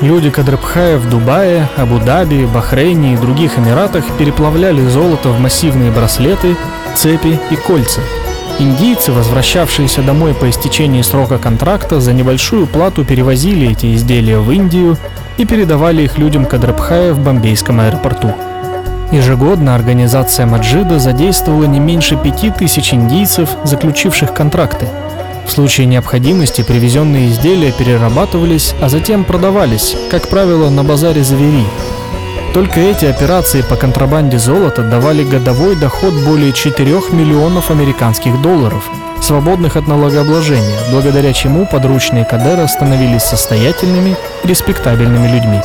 Люди Кадрабхая в Дубае, Абу-Даби, Бахрейне и других Эмиратах переплавляли золото в массивные браслеты, цепи и кольца – Индийцы, возвращавшиеся домой по истечении срока контракта, за небольшую плату перевозили эти изделия в Индию и передавали их людям Кадрабхая в бомбейском аэропорту. Ежегодно организация Маджида задействовала не меньше пяти тысяч индийцев, заключивших контракты. В случае необходимости привезенные изделия перерабатывались, а затем продавались, как правило, на базаре Завери, только эти операции по контрабанде золота давали годовой доход более 4 миллионов американских долларов, свободных от налогообложения, благодаря чему подручные Кадера становились состоятельными, респектабельными людьми.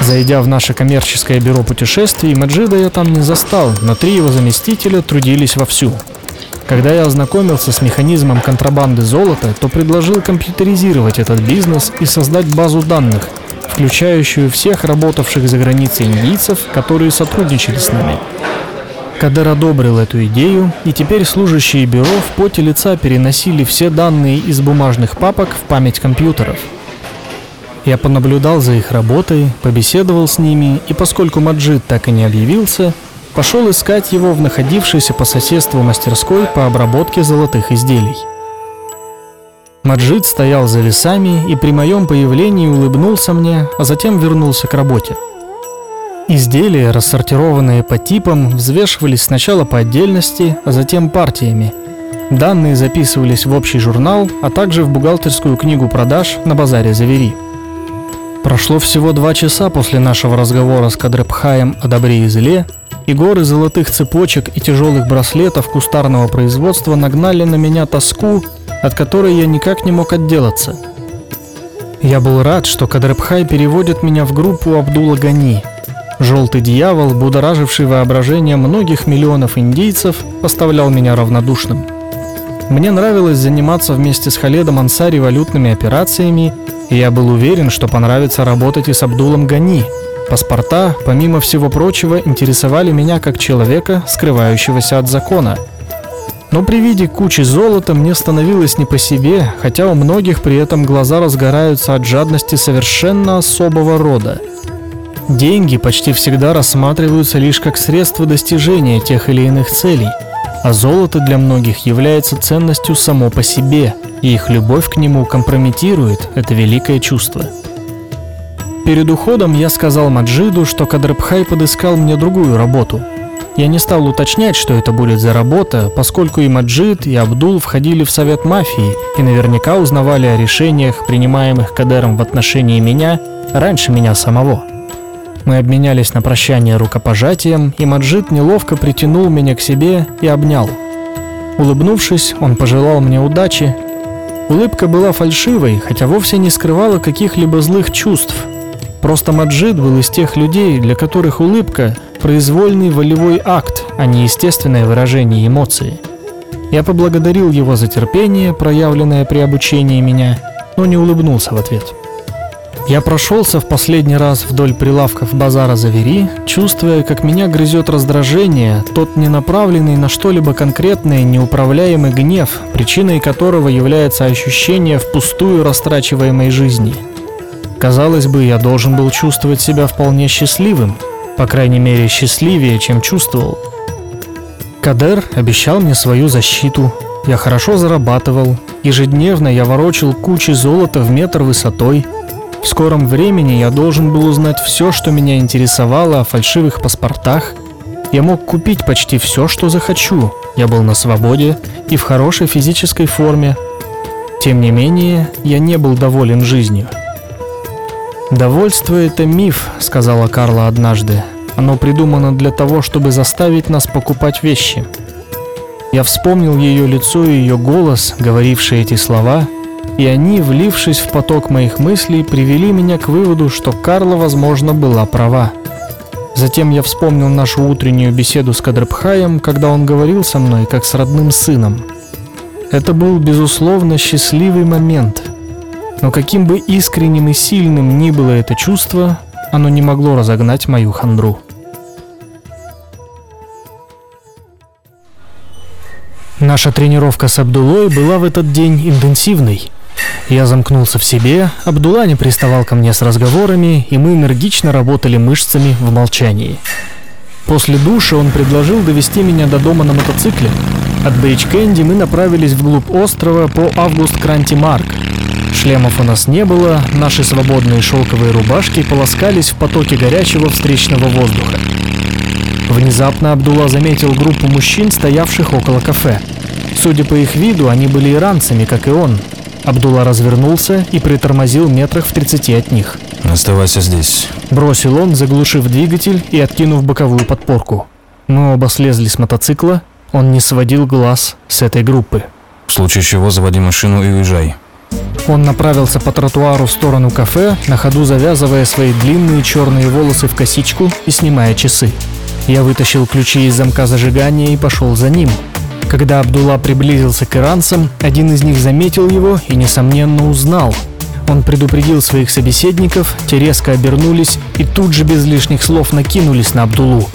Зайдя в наше коммерческое бюро путешествий, Маджида я там не застал, но три его заместителя трудились вовсю. Когда я ознакомился с механизмом контрабанды золота, то предложил компьютеризировать этот бизнес и создать базу данных, включающую всех работавших за границей индийцев, которые сотрудничали с нами. Кадер одобрил эту идею, и теперь служащие бюро в поте лица переносили все данные из бумажных папок в память компьютеров. Я понаблюдал за их работой, побеседовал с ними, и поскольку Маджид так и не объявился, пошел искать его в находившейся по соседству мастерской по обработке золотых изделий. Маджид стоял за весами и при моем появлении улыбнулся мне, а затем вернулся к работе. Изделия, рассортированные по типам, взвешивались сначала по отдельности, а затем партиями. Данные записывались в общий журнал, а также в бухгалтерскую книгу продаж на базаре Завери. Прошло всего два часа после нашего разговора с Кадрепхаем о добре и зле, и горы золотых цепочек и тяжелых браслетов кустарного производства нагнали на меня тоску, от которой я никак не мог отделаться. Я был рад, что Кадрепхай переводит меня в группу Абдула Гани. Желтый дьявол, будораживший воображение многих миллионов индейцев, поставлял меня равнодушным. Мне нравилось заниматься вместе с Халедом Ансари валютными операциями, и я был уверен, что понравится работать и с Абдулом Гани – Паспорта, помимо всего прочего, интересовали меня как человека, скрывающегося от закона. Но при виде кучи золота мне становилось не по себе, хотя у многих при этом глаза разгораются от жадности совершенно особого рода. Деньги почти всегда рассматриваются лишь как средство достижения тех или иных целей, а золото для многих является ценностью само по себе, и их любовь к нему компрометирует это великое чувство. Перед уходом я сказал Маджиду, что Кадрабхай подыскал мне другую работу. Я не стал уточнять, что это будет за работа, поскольку и Маджид, и Абдул входили в совет мафии и наверняка узнавали о решениях, принимаемых Кадером в отношении меня, раньше меня самого. Мы обменялись на прощание рукопожатием, и Маджид неловко притянул меня к себе и обнял. Улыбнувшись, он пожелал мне удачи Улыбка была фальшивой, хотя вовсе не скрывала каких-либо злых чувств. Просто Маджид был из тех людей, для которых улыбка – произвольный волевой акт, а не естественное выражение эмоций. Я поблагодарил его за терпение, проявленное при обучении меня, но не улыбнулся в ответ. Я прошелся в последний раз вдоль прилавков базара Завери, чувствуя, как меня грызет раздражение, тот не направленный на что-либо конкретное неуправляемый гнев, причиной которого является ощущение впустую растрачиваемой жизни. Казалось бы, я должен был чувствовать себя вполне счастливым, по крайней мере счастливее, чем чувствовал. Кадер обещал мне свою защиту, я хорошо зарабатывал, ежедневно я ворочил кучи золота в метр высотой – в скором времени я должен был узнать все, что меня интересовало о фальшивых паспортах. Я мог купить почти все, что захочу. Я был на свободе и в хорошей физической форме. Тем не менее, я не был доволен жизнью. «Довольство – это миф», – сказала Карла однажды. «Оно придумано для того, чтобы заставить нас покупать вещи». Я вспомнил ее лицо и ее голос, говорившие эти слова – и они, влившись в поток моих мыслей, привели меня к выводу, что Карла, возможно, была права. Затем я вспомнил нашу утреннюю беседу с Кадрбхаем, когда он говорил со мной, как с родным сыном. Это был, безусловно, счастливый момент. Но каким бы искренним и сильным ни было это чувство, оно не могло разогнать мою хандру. Наша тренировка с Абдулой была в этот день интенсивной – я замкнулся в себе, Абдулла не приставал ко мне с разговорами, и мы энергично работали мышцами в молчании. После душа он предложил довести меня до дома на мотоцикле. От Бейч-Кэнди мы направились вглубь острова по Август Кранти Марк. Шлемов у нас не было, наши свободные шелковые рубашки полоскались в потоке горячего встречного воздуха. Внезапно Абдулла заметил группу мужчин, стоявших около кафе. Судя по их виду, они были иранцами, как и он, Абдулла развернулся и притормозил метрах в 30 от них. «Оставайся здесь», – бросил он, заглушив двигатель и откинув боковую подпорку. Мы оба слезли с мотоцикла, он не сводил глаз с этой группы. «В случае чего заводи машину и уезжай». Он направился по тротуару в сторону кафе, на ходу завязывая свои длинные черные волосы в косичку и снимая часы. Я вытащил ключи из замка зажигания и пошел за ним – когда Абдулла приблизился к иранцам, один из них заметил его и, несомненно, узнал. Он предупредил своих собеседников, те резко обернулись и тут же без лишних слов накинулись на Абдулу.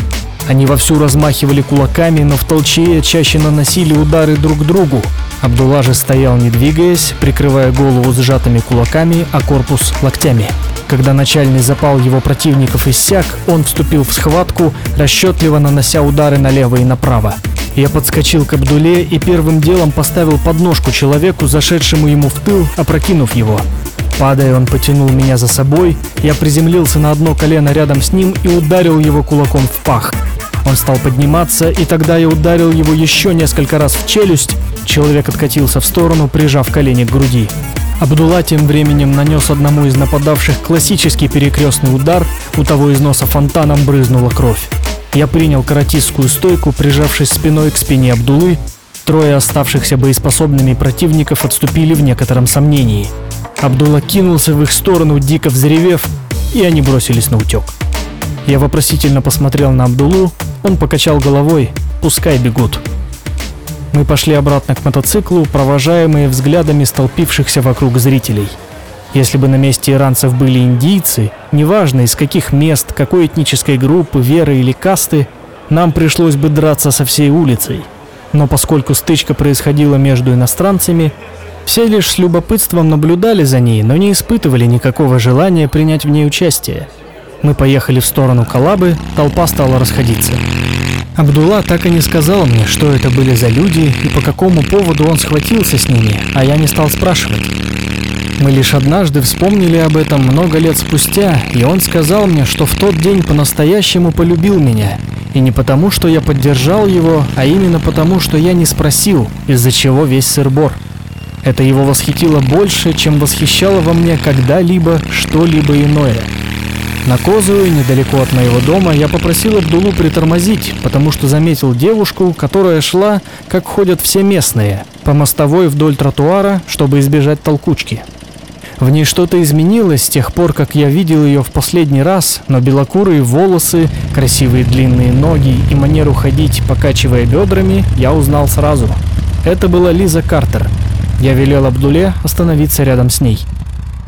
Они вовсю размахивали кулаками, но в толчее чаще наносили удары друг другу. Абдулла же стоял не двигаясь, прикрывая голову сжатыми кулаками, а корпус локтями. Когда начальный запал его противников иссяк, он вступил в схватку, расчетливо нанося удары налево и направо. Я подскочил к Абдуле и первым делом поставил подножку человеку, зашедшему ему в тыл, опрокинув его. Падая, он потянул меня за собой, я приземлился на одно колено рядом с ним и ударил его кулаком в пах. Он стал подниматься, и тогда я ударил его еще несколько раз в челюсть. Человек откатился в сторону, прижав колени к груди. Абдулла тем временем нанес одному из нападавших классический перекрестный удар, у того из носа фонтаном брызнула кровь. Я принял каратистскую стойку, прижавшись спиной к спине Абдулы. Трое оставшихся боеспособными противников отступили в некотором сомнении. Абдулла кинулся в их сторону, дико взревев, и они бросились на утек. Я вопросительно посмотрел на Абдулу, он покачал головой, пускай бегут. Мы пошли обратно к мотоциклу, провожаемые взглядами столпившихся вокруг зрителей – если бы на месте иранцев были индийцы, неважно из каких мест, какой этнической группы, веры или касты, нам пришлось бы драться со всей улицей. Но поскольку стычка происходила между иностранцами, все лишь с любопытством наблюдали за ней, но не испытывали никакого желания принять в ней участие. Мы поехали в сторону Калабы, толпа стала расходиться. Абдулла так и не сказал мне, что это были за люди и по какому поводу он схватился с ними, а я не стал спрашивать. Мы лишь однажды вспомнили об этом много лет спустя, и он сказал мне, что в тот день по-настоящему полюбил меня. И не потому, что я поддержал его, а именно потому, что я не спросил, из-за чего весь сыр-бор. Это его восхитило больше, чем восхищало во мне когда-либо что-либо иное. На Козую, недалеко от моего дома, я попросил Абдулу притормозить, потому что заметил девушку, которая шла, как ходят все местные – по мостовой вдоль тротуара, чтобы избежать толкучки. В ней что-то изменилось с тех пор, как я видел ее в последний раз, но белокурые волосы, красивые длинные ноги и манеру ходить, покачивая бедрами, я узнал сразу. Это была Лиза Картер. Я велел Абдуле остановиться рядом с ней.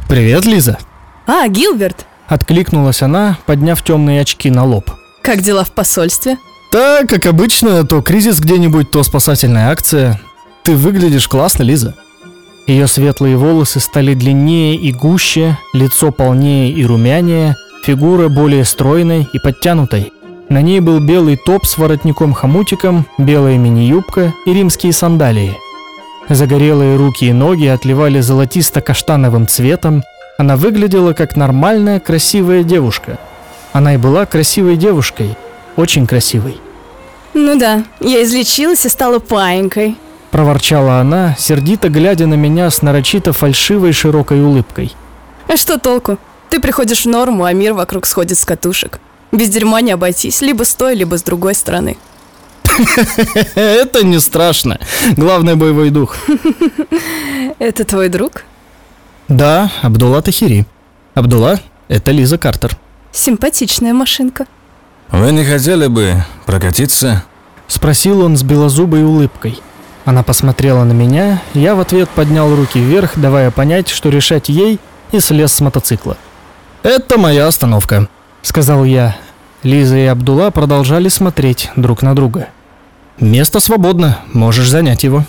«Привет, Лиза!» А, Гилберт, Откликнулась она, подняв темные очки на лоб. как дела в посольстве? Да, как обычно, то кризис где-нибудь, то спасательная акция. Ты выглядишь классно, Лиза. Ее светлые волосы стали длиннее и гуще, лицо полнее и румянее, фигура более стройной и подтянутой. На ней был белый топ с воротником-хомутиком, белая мини-юбка и римские сандалии. Загорелые руки и ноги отливали золотисто-каштановым цветом, она выглядела как нормальная красивая девушка. Она и была красивой девушкой, очень красивой. Ну да, я излечилась и стала паинькой. Проворчала она, сердито глядя на меня с нарочито фальшивой широкой улыбкой. А что толку? Ты приходишь в норму, а мир вокруг сходит с катушек. Без дерьма не обойтись, либо с той, либо с другой стороны. Это не страшно. Главное боевой дух. Это твой друг? Да, Абдулла Тахири. Абдулла – это Лиза Картер. Симпатичная машинка. Вы не хотели бы прокатиться? Спросил он с белозубой улыбкой. Она посмотрела на меня, я в ответ поднял руки вверх, давая понять, что решать ей, и слез с мотоцикла. «Это моя остановка», — сказал я. Лиза и Абдулла продолжали смотреть друг на друга. «Место свободно, можешь занять его».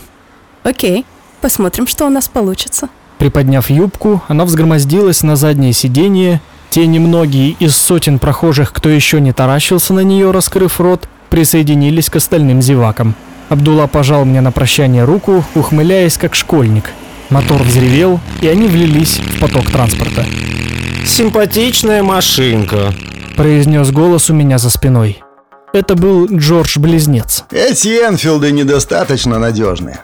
Окей, посмотрим, что у нас получится. Приподняв юбку, она взгромоздилась на заднее сиденье. Те немногие из сотен прохожих, кто еще не таращился на нее, раскрыв рот, присоединились к остальным зевакам. Абдулла пожал мне на прощание руку, ухмыляясь как школьник. Мотор взревел, и они влились в поток транспорта. Симпатичная машинка. Произнес голос у меня за спиной. Это был Джордж-близнец. Эти Энфилды недостаточно надежны.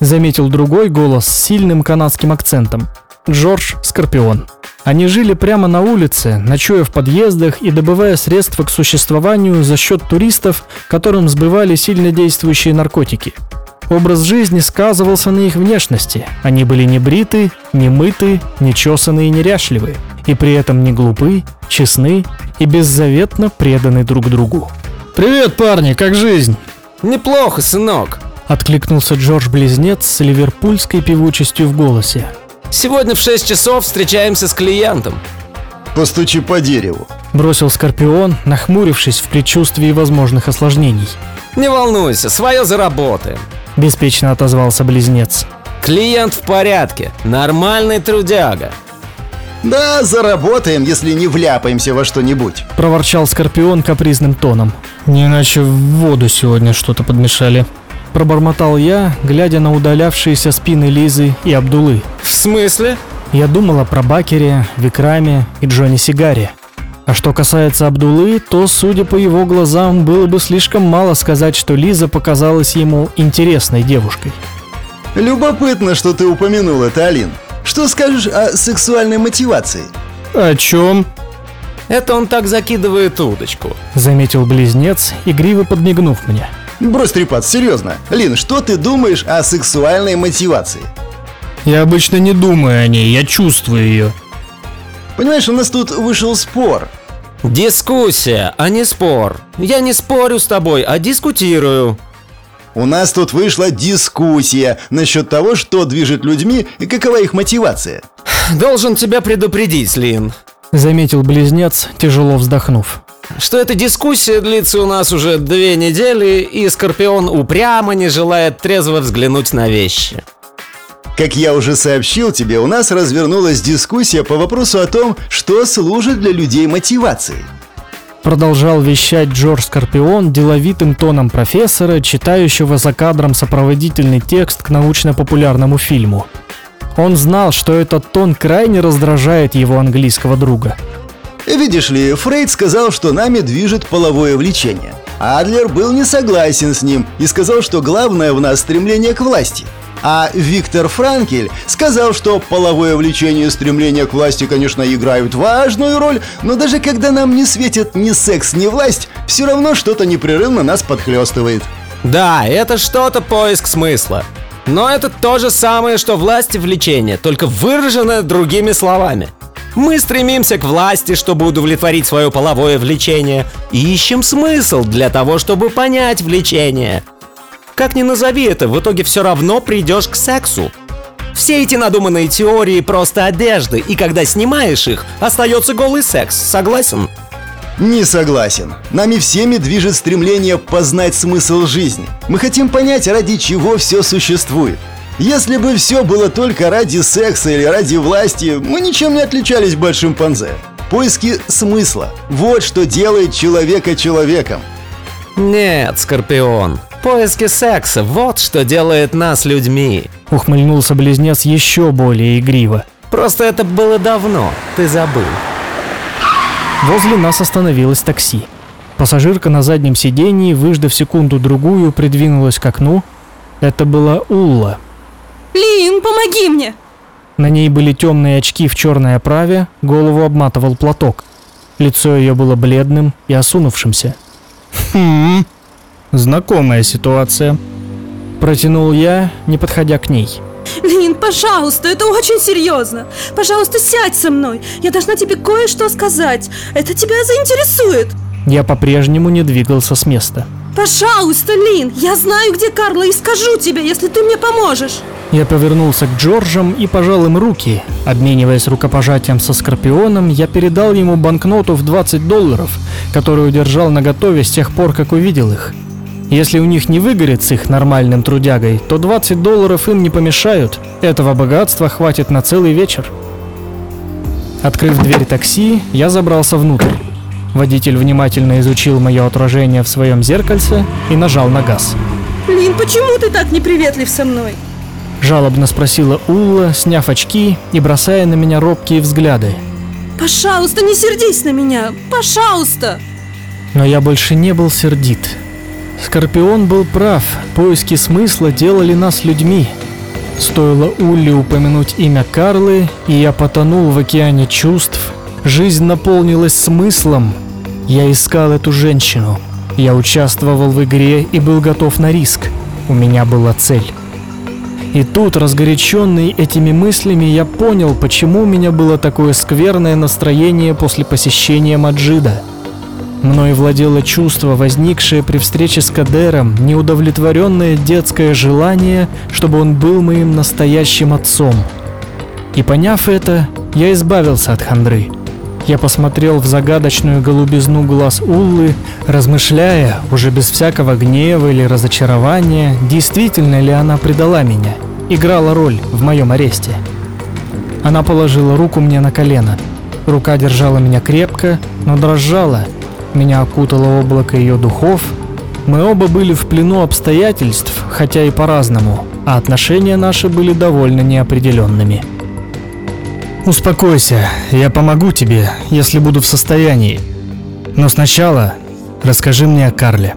Заметил другой голос с сильным канадским акцентом. Джордж Скорпион. Они жили прямо на улице, ночуя в подъездах и добывая средства к существованию за счет туристов, которым сбывали сильно действующие наркотики. Образ жизни сказывался на их внешности. Они были не бриты, не мыты, не чесаны и неряшливы. И при этом не глупы, честны и беззаветно преданы друг другу. «Привет, парни, как жизнь?» Неплохо, сынок. Откликнулся Джордж-близнец с ливерпульской певучестью в голосе. Сегодня в 6 часов встречаемся с клиентом. Постучи по дереву. Бросил Скорпион, нахмурившись в предчувствии возможных осложнений. Не волнуйся, свое заработаем. Беспечно отозвался близнец. Клиент в порядке, нормальный трудяга. Да, заработаем, если не вляпаемся во что-нибудь. Проворчал Скорпион капризным тоном. Не иначе в воду сегодня что-то подмешали. Пробормотал я, глядя на удалявшиеся спины Лизы и Абдулы. В смысле? Я думала про Бакере, Викраме и Джонни Сигаре. А что касается Абдулы, то, судя по его глазам, было бы слишком мало сказать, что Лиза показалась ему интересной девушкой. Любопытно, что ты упомянул это, Алин. Что скажешь о сексуальной мотивации? «О чем?» Это он так закидывает удочку. – заметил близнец, игриво подмигнув мне. Брось трепаться, серьезно. Лин, что ты думаешь о сексуальной мотивации? «Я обычно не думаю о ней, я чувствую ее». Понимаешь, у нас тут вышел спор. Дискуссия, а не спор. Я не спорю с тобой, а дискутирую. У нас тут вышла дискуссия насчет того, что движет людьми и какова их мотивация. Должен тебя предупредить, Лин, Заметил близнец, тяжело вздохнув. Что эта дискуссия длится у нас уже две недели, и Скорпион упрямо не желает трезво взглянуть на вещи. Как я уже сообщил тебе, у нас развернулась дискуссия по вопросу о том, что служит для людей мотивацией. Продолжал вещать Джордж Скорпион деловитым тоном профессора, читающего за кадром сопроводительный текст к научно-популярному фильму. Он знал, что этот тон крайне раздражает его английского друга. Видишь ли, Фрейд сказал, что нами движет половое влечение. Адлер был не согласен с ним и сказал, что главное в нас стремление к власти. А Виктор Франкель сказал, что половое влечение и стремление к власти, конечно, играют важную роль, но даже когда нам не светит ни секс, ни власть, все равно что-то непрерывно нас подхлестывает. Да, это что-то поиск смысла. Но это то же самое, что власть и влечение, только выражено другими словами. Мы стремимся к власти, чтобы удовлетворить свое половое влечение, и ищем смысл для того, чтобы понять влечение. Как ни назови это, в итоге все равно придешь к сексу. Все эти надуманные теории просто одежды, и когда снимаешь их, остается голый секс, согласен? Не согласен. Нами всеми движет стремление познать смысл жизни. Мы хотим понять, ради чего все существует. Если бы все было только ради секса или ради власти, мы ничем не отличались большим панзе. Поиски смысла – вот что делает человека человеком. Нет, Скорпион. Поиски секса – вот что делает нас людьми. Ухмыльнулся близнец еще более игриво. Просто это было давно, ты забыл. Возле нас остановилось такси. Пассажирка на заднем сидении, выждав секунду-другую, придвинулась к окну. Это была Улла. Лин, помоги мне! На ней были темные очки в черной оправе, голову обматывал платок. Лицо ее было бледным и осунувшимся. «Хм, знакомая ситуация», – протянул я, не подходя к ней. Лин, пожалуйста, это очень серьезно. Пожалуйста, сядь со мной. Я должна тебе кое-что сказать. Это тебя заинтересует. Я по-прежнему не двигался с места. Пожалуйста, Лин, я знаю, где Карла, и скажу тебе, если ты мне поможешь. Я повернулся к Джорджам и пожал им руки. Обмениваясь рукопожатием со Скорпионом, я передал ему банкноту в 20 долларов, которую держал наготове с тех пор, как увидел их. Если у них не выгорит с их нормальным трудягой, то 20 долларов им не помешают. Этого богатства хватит на целый вечер. Открыв дверь такси, я забрался внутрь. Водитель внимательно изучил мое отражение в своем зеркальце и нажал на газ. Лин, почему ты так неприветлив со мной? Жалобно спросила Улла, сняв очки и бросая на меня робкие взгляды. Пожалуйста, не сердись на меня. Пожалуйста. Но я больше не был сердит. Скорпион был прав, поиски смысла делали нас людьми. Стоило Улли упомянуть имя Карлы, и я потонул в океане чувств. Жизнь наполнилась смыслом. Я искал эту женщину. Я участвовал в игре и был готов на риск. У меня была цель. И тут, разгоряченный этими мыслями, я понял, почему у меня было такое скверное настроение после посещения Маджида. Мною владело чувство, возникшее при встрече с Кадером, неудовлетворенное детское желание, чтобы он был моим настоящим отцом. И поняв это, я избавился от хандры. Я посмотрел в загадочную голубизну глаз Уллы, размышляя, уже без всякого гнева или разочарования, действительно ли она предала меня, играла роль в моем аресте. Она положила руку мне на колено. Рука держала меня крепко, но дрожала. Меня окутало облако ее духов. Мы оба были в плену обстоятельств, хотя и по-разному, а отношения наши были довольно неопределенными. Успокойся, я помогу тебе, если буду в состоянии. Но сначала расскажи мне о Карле.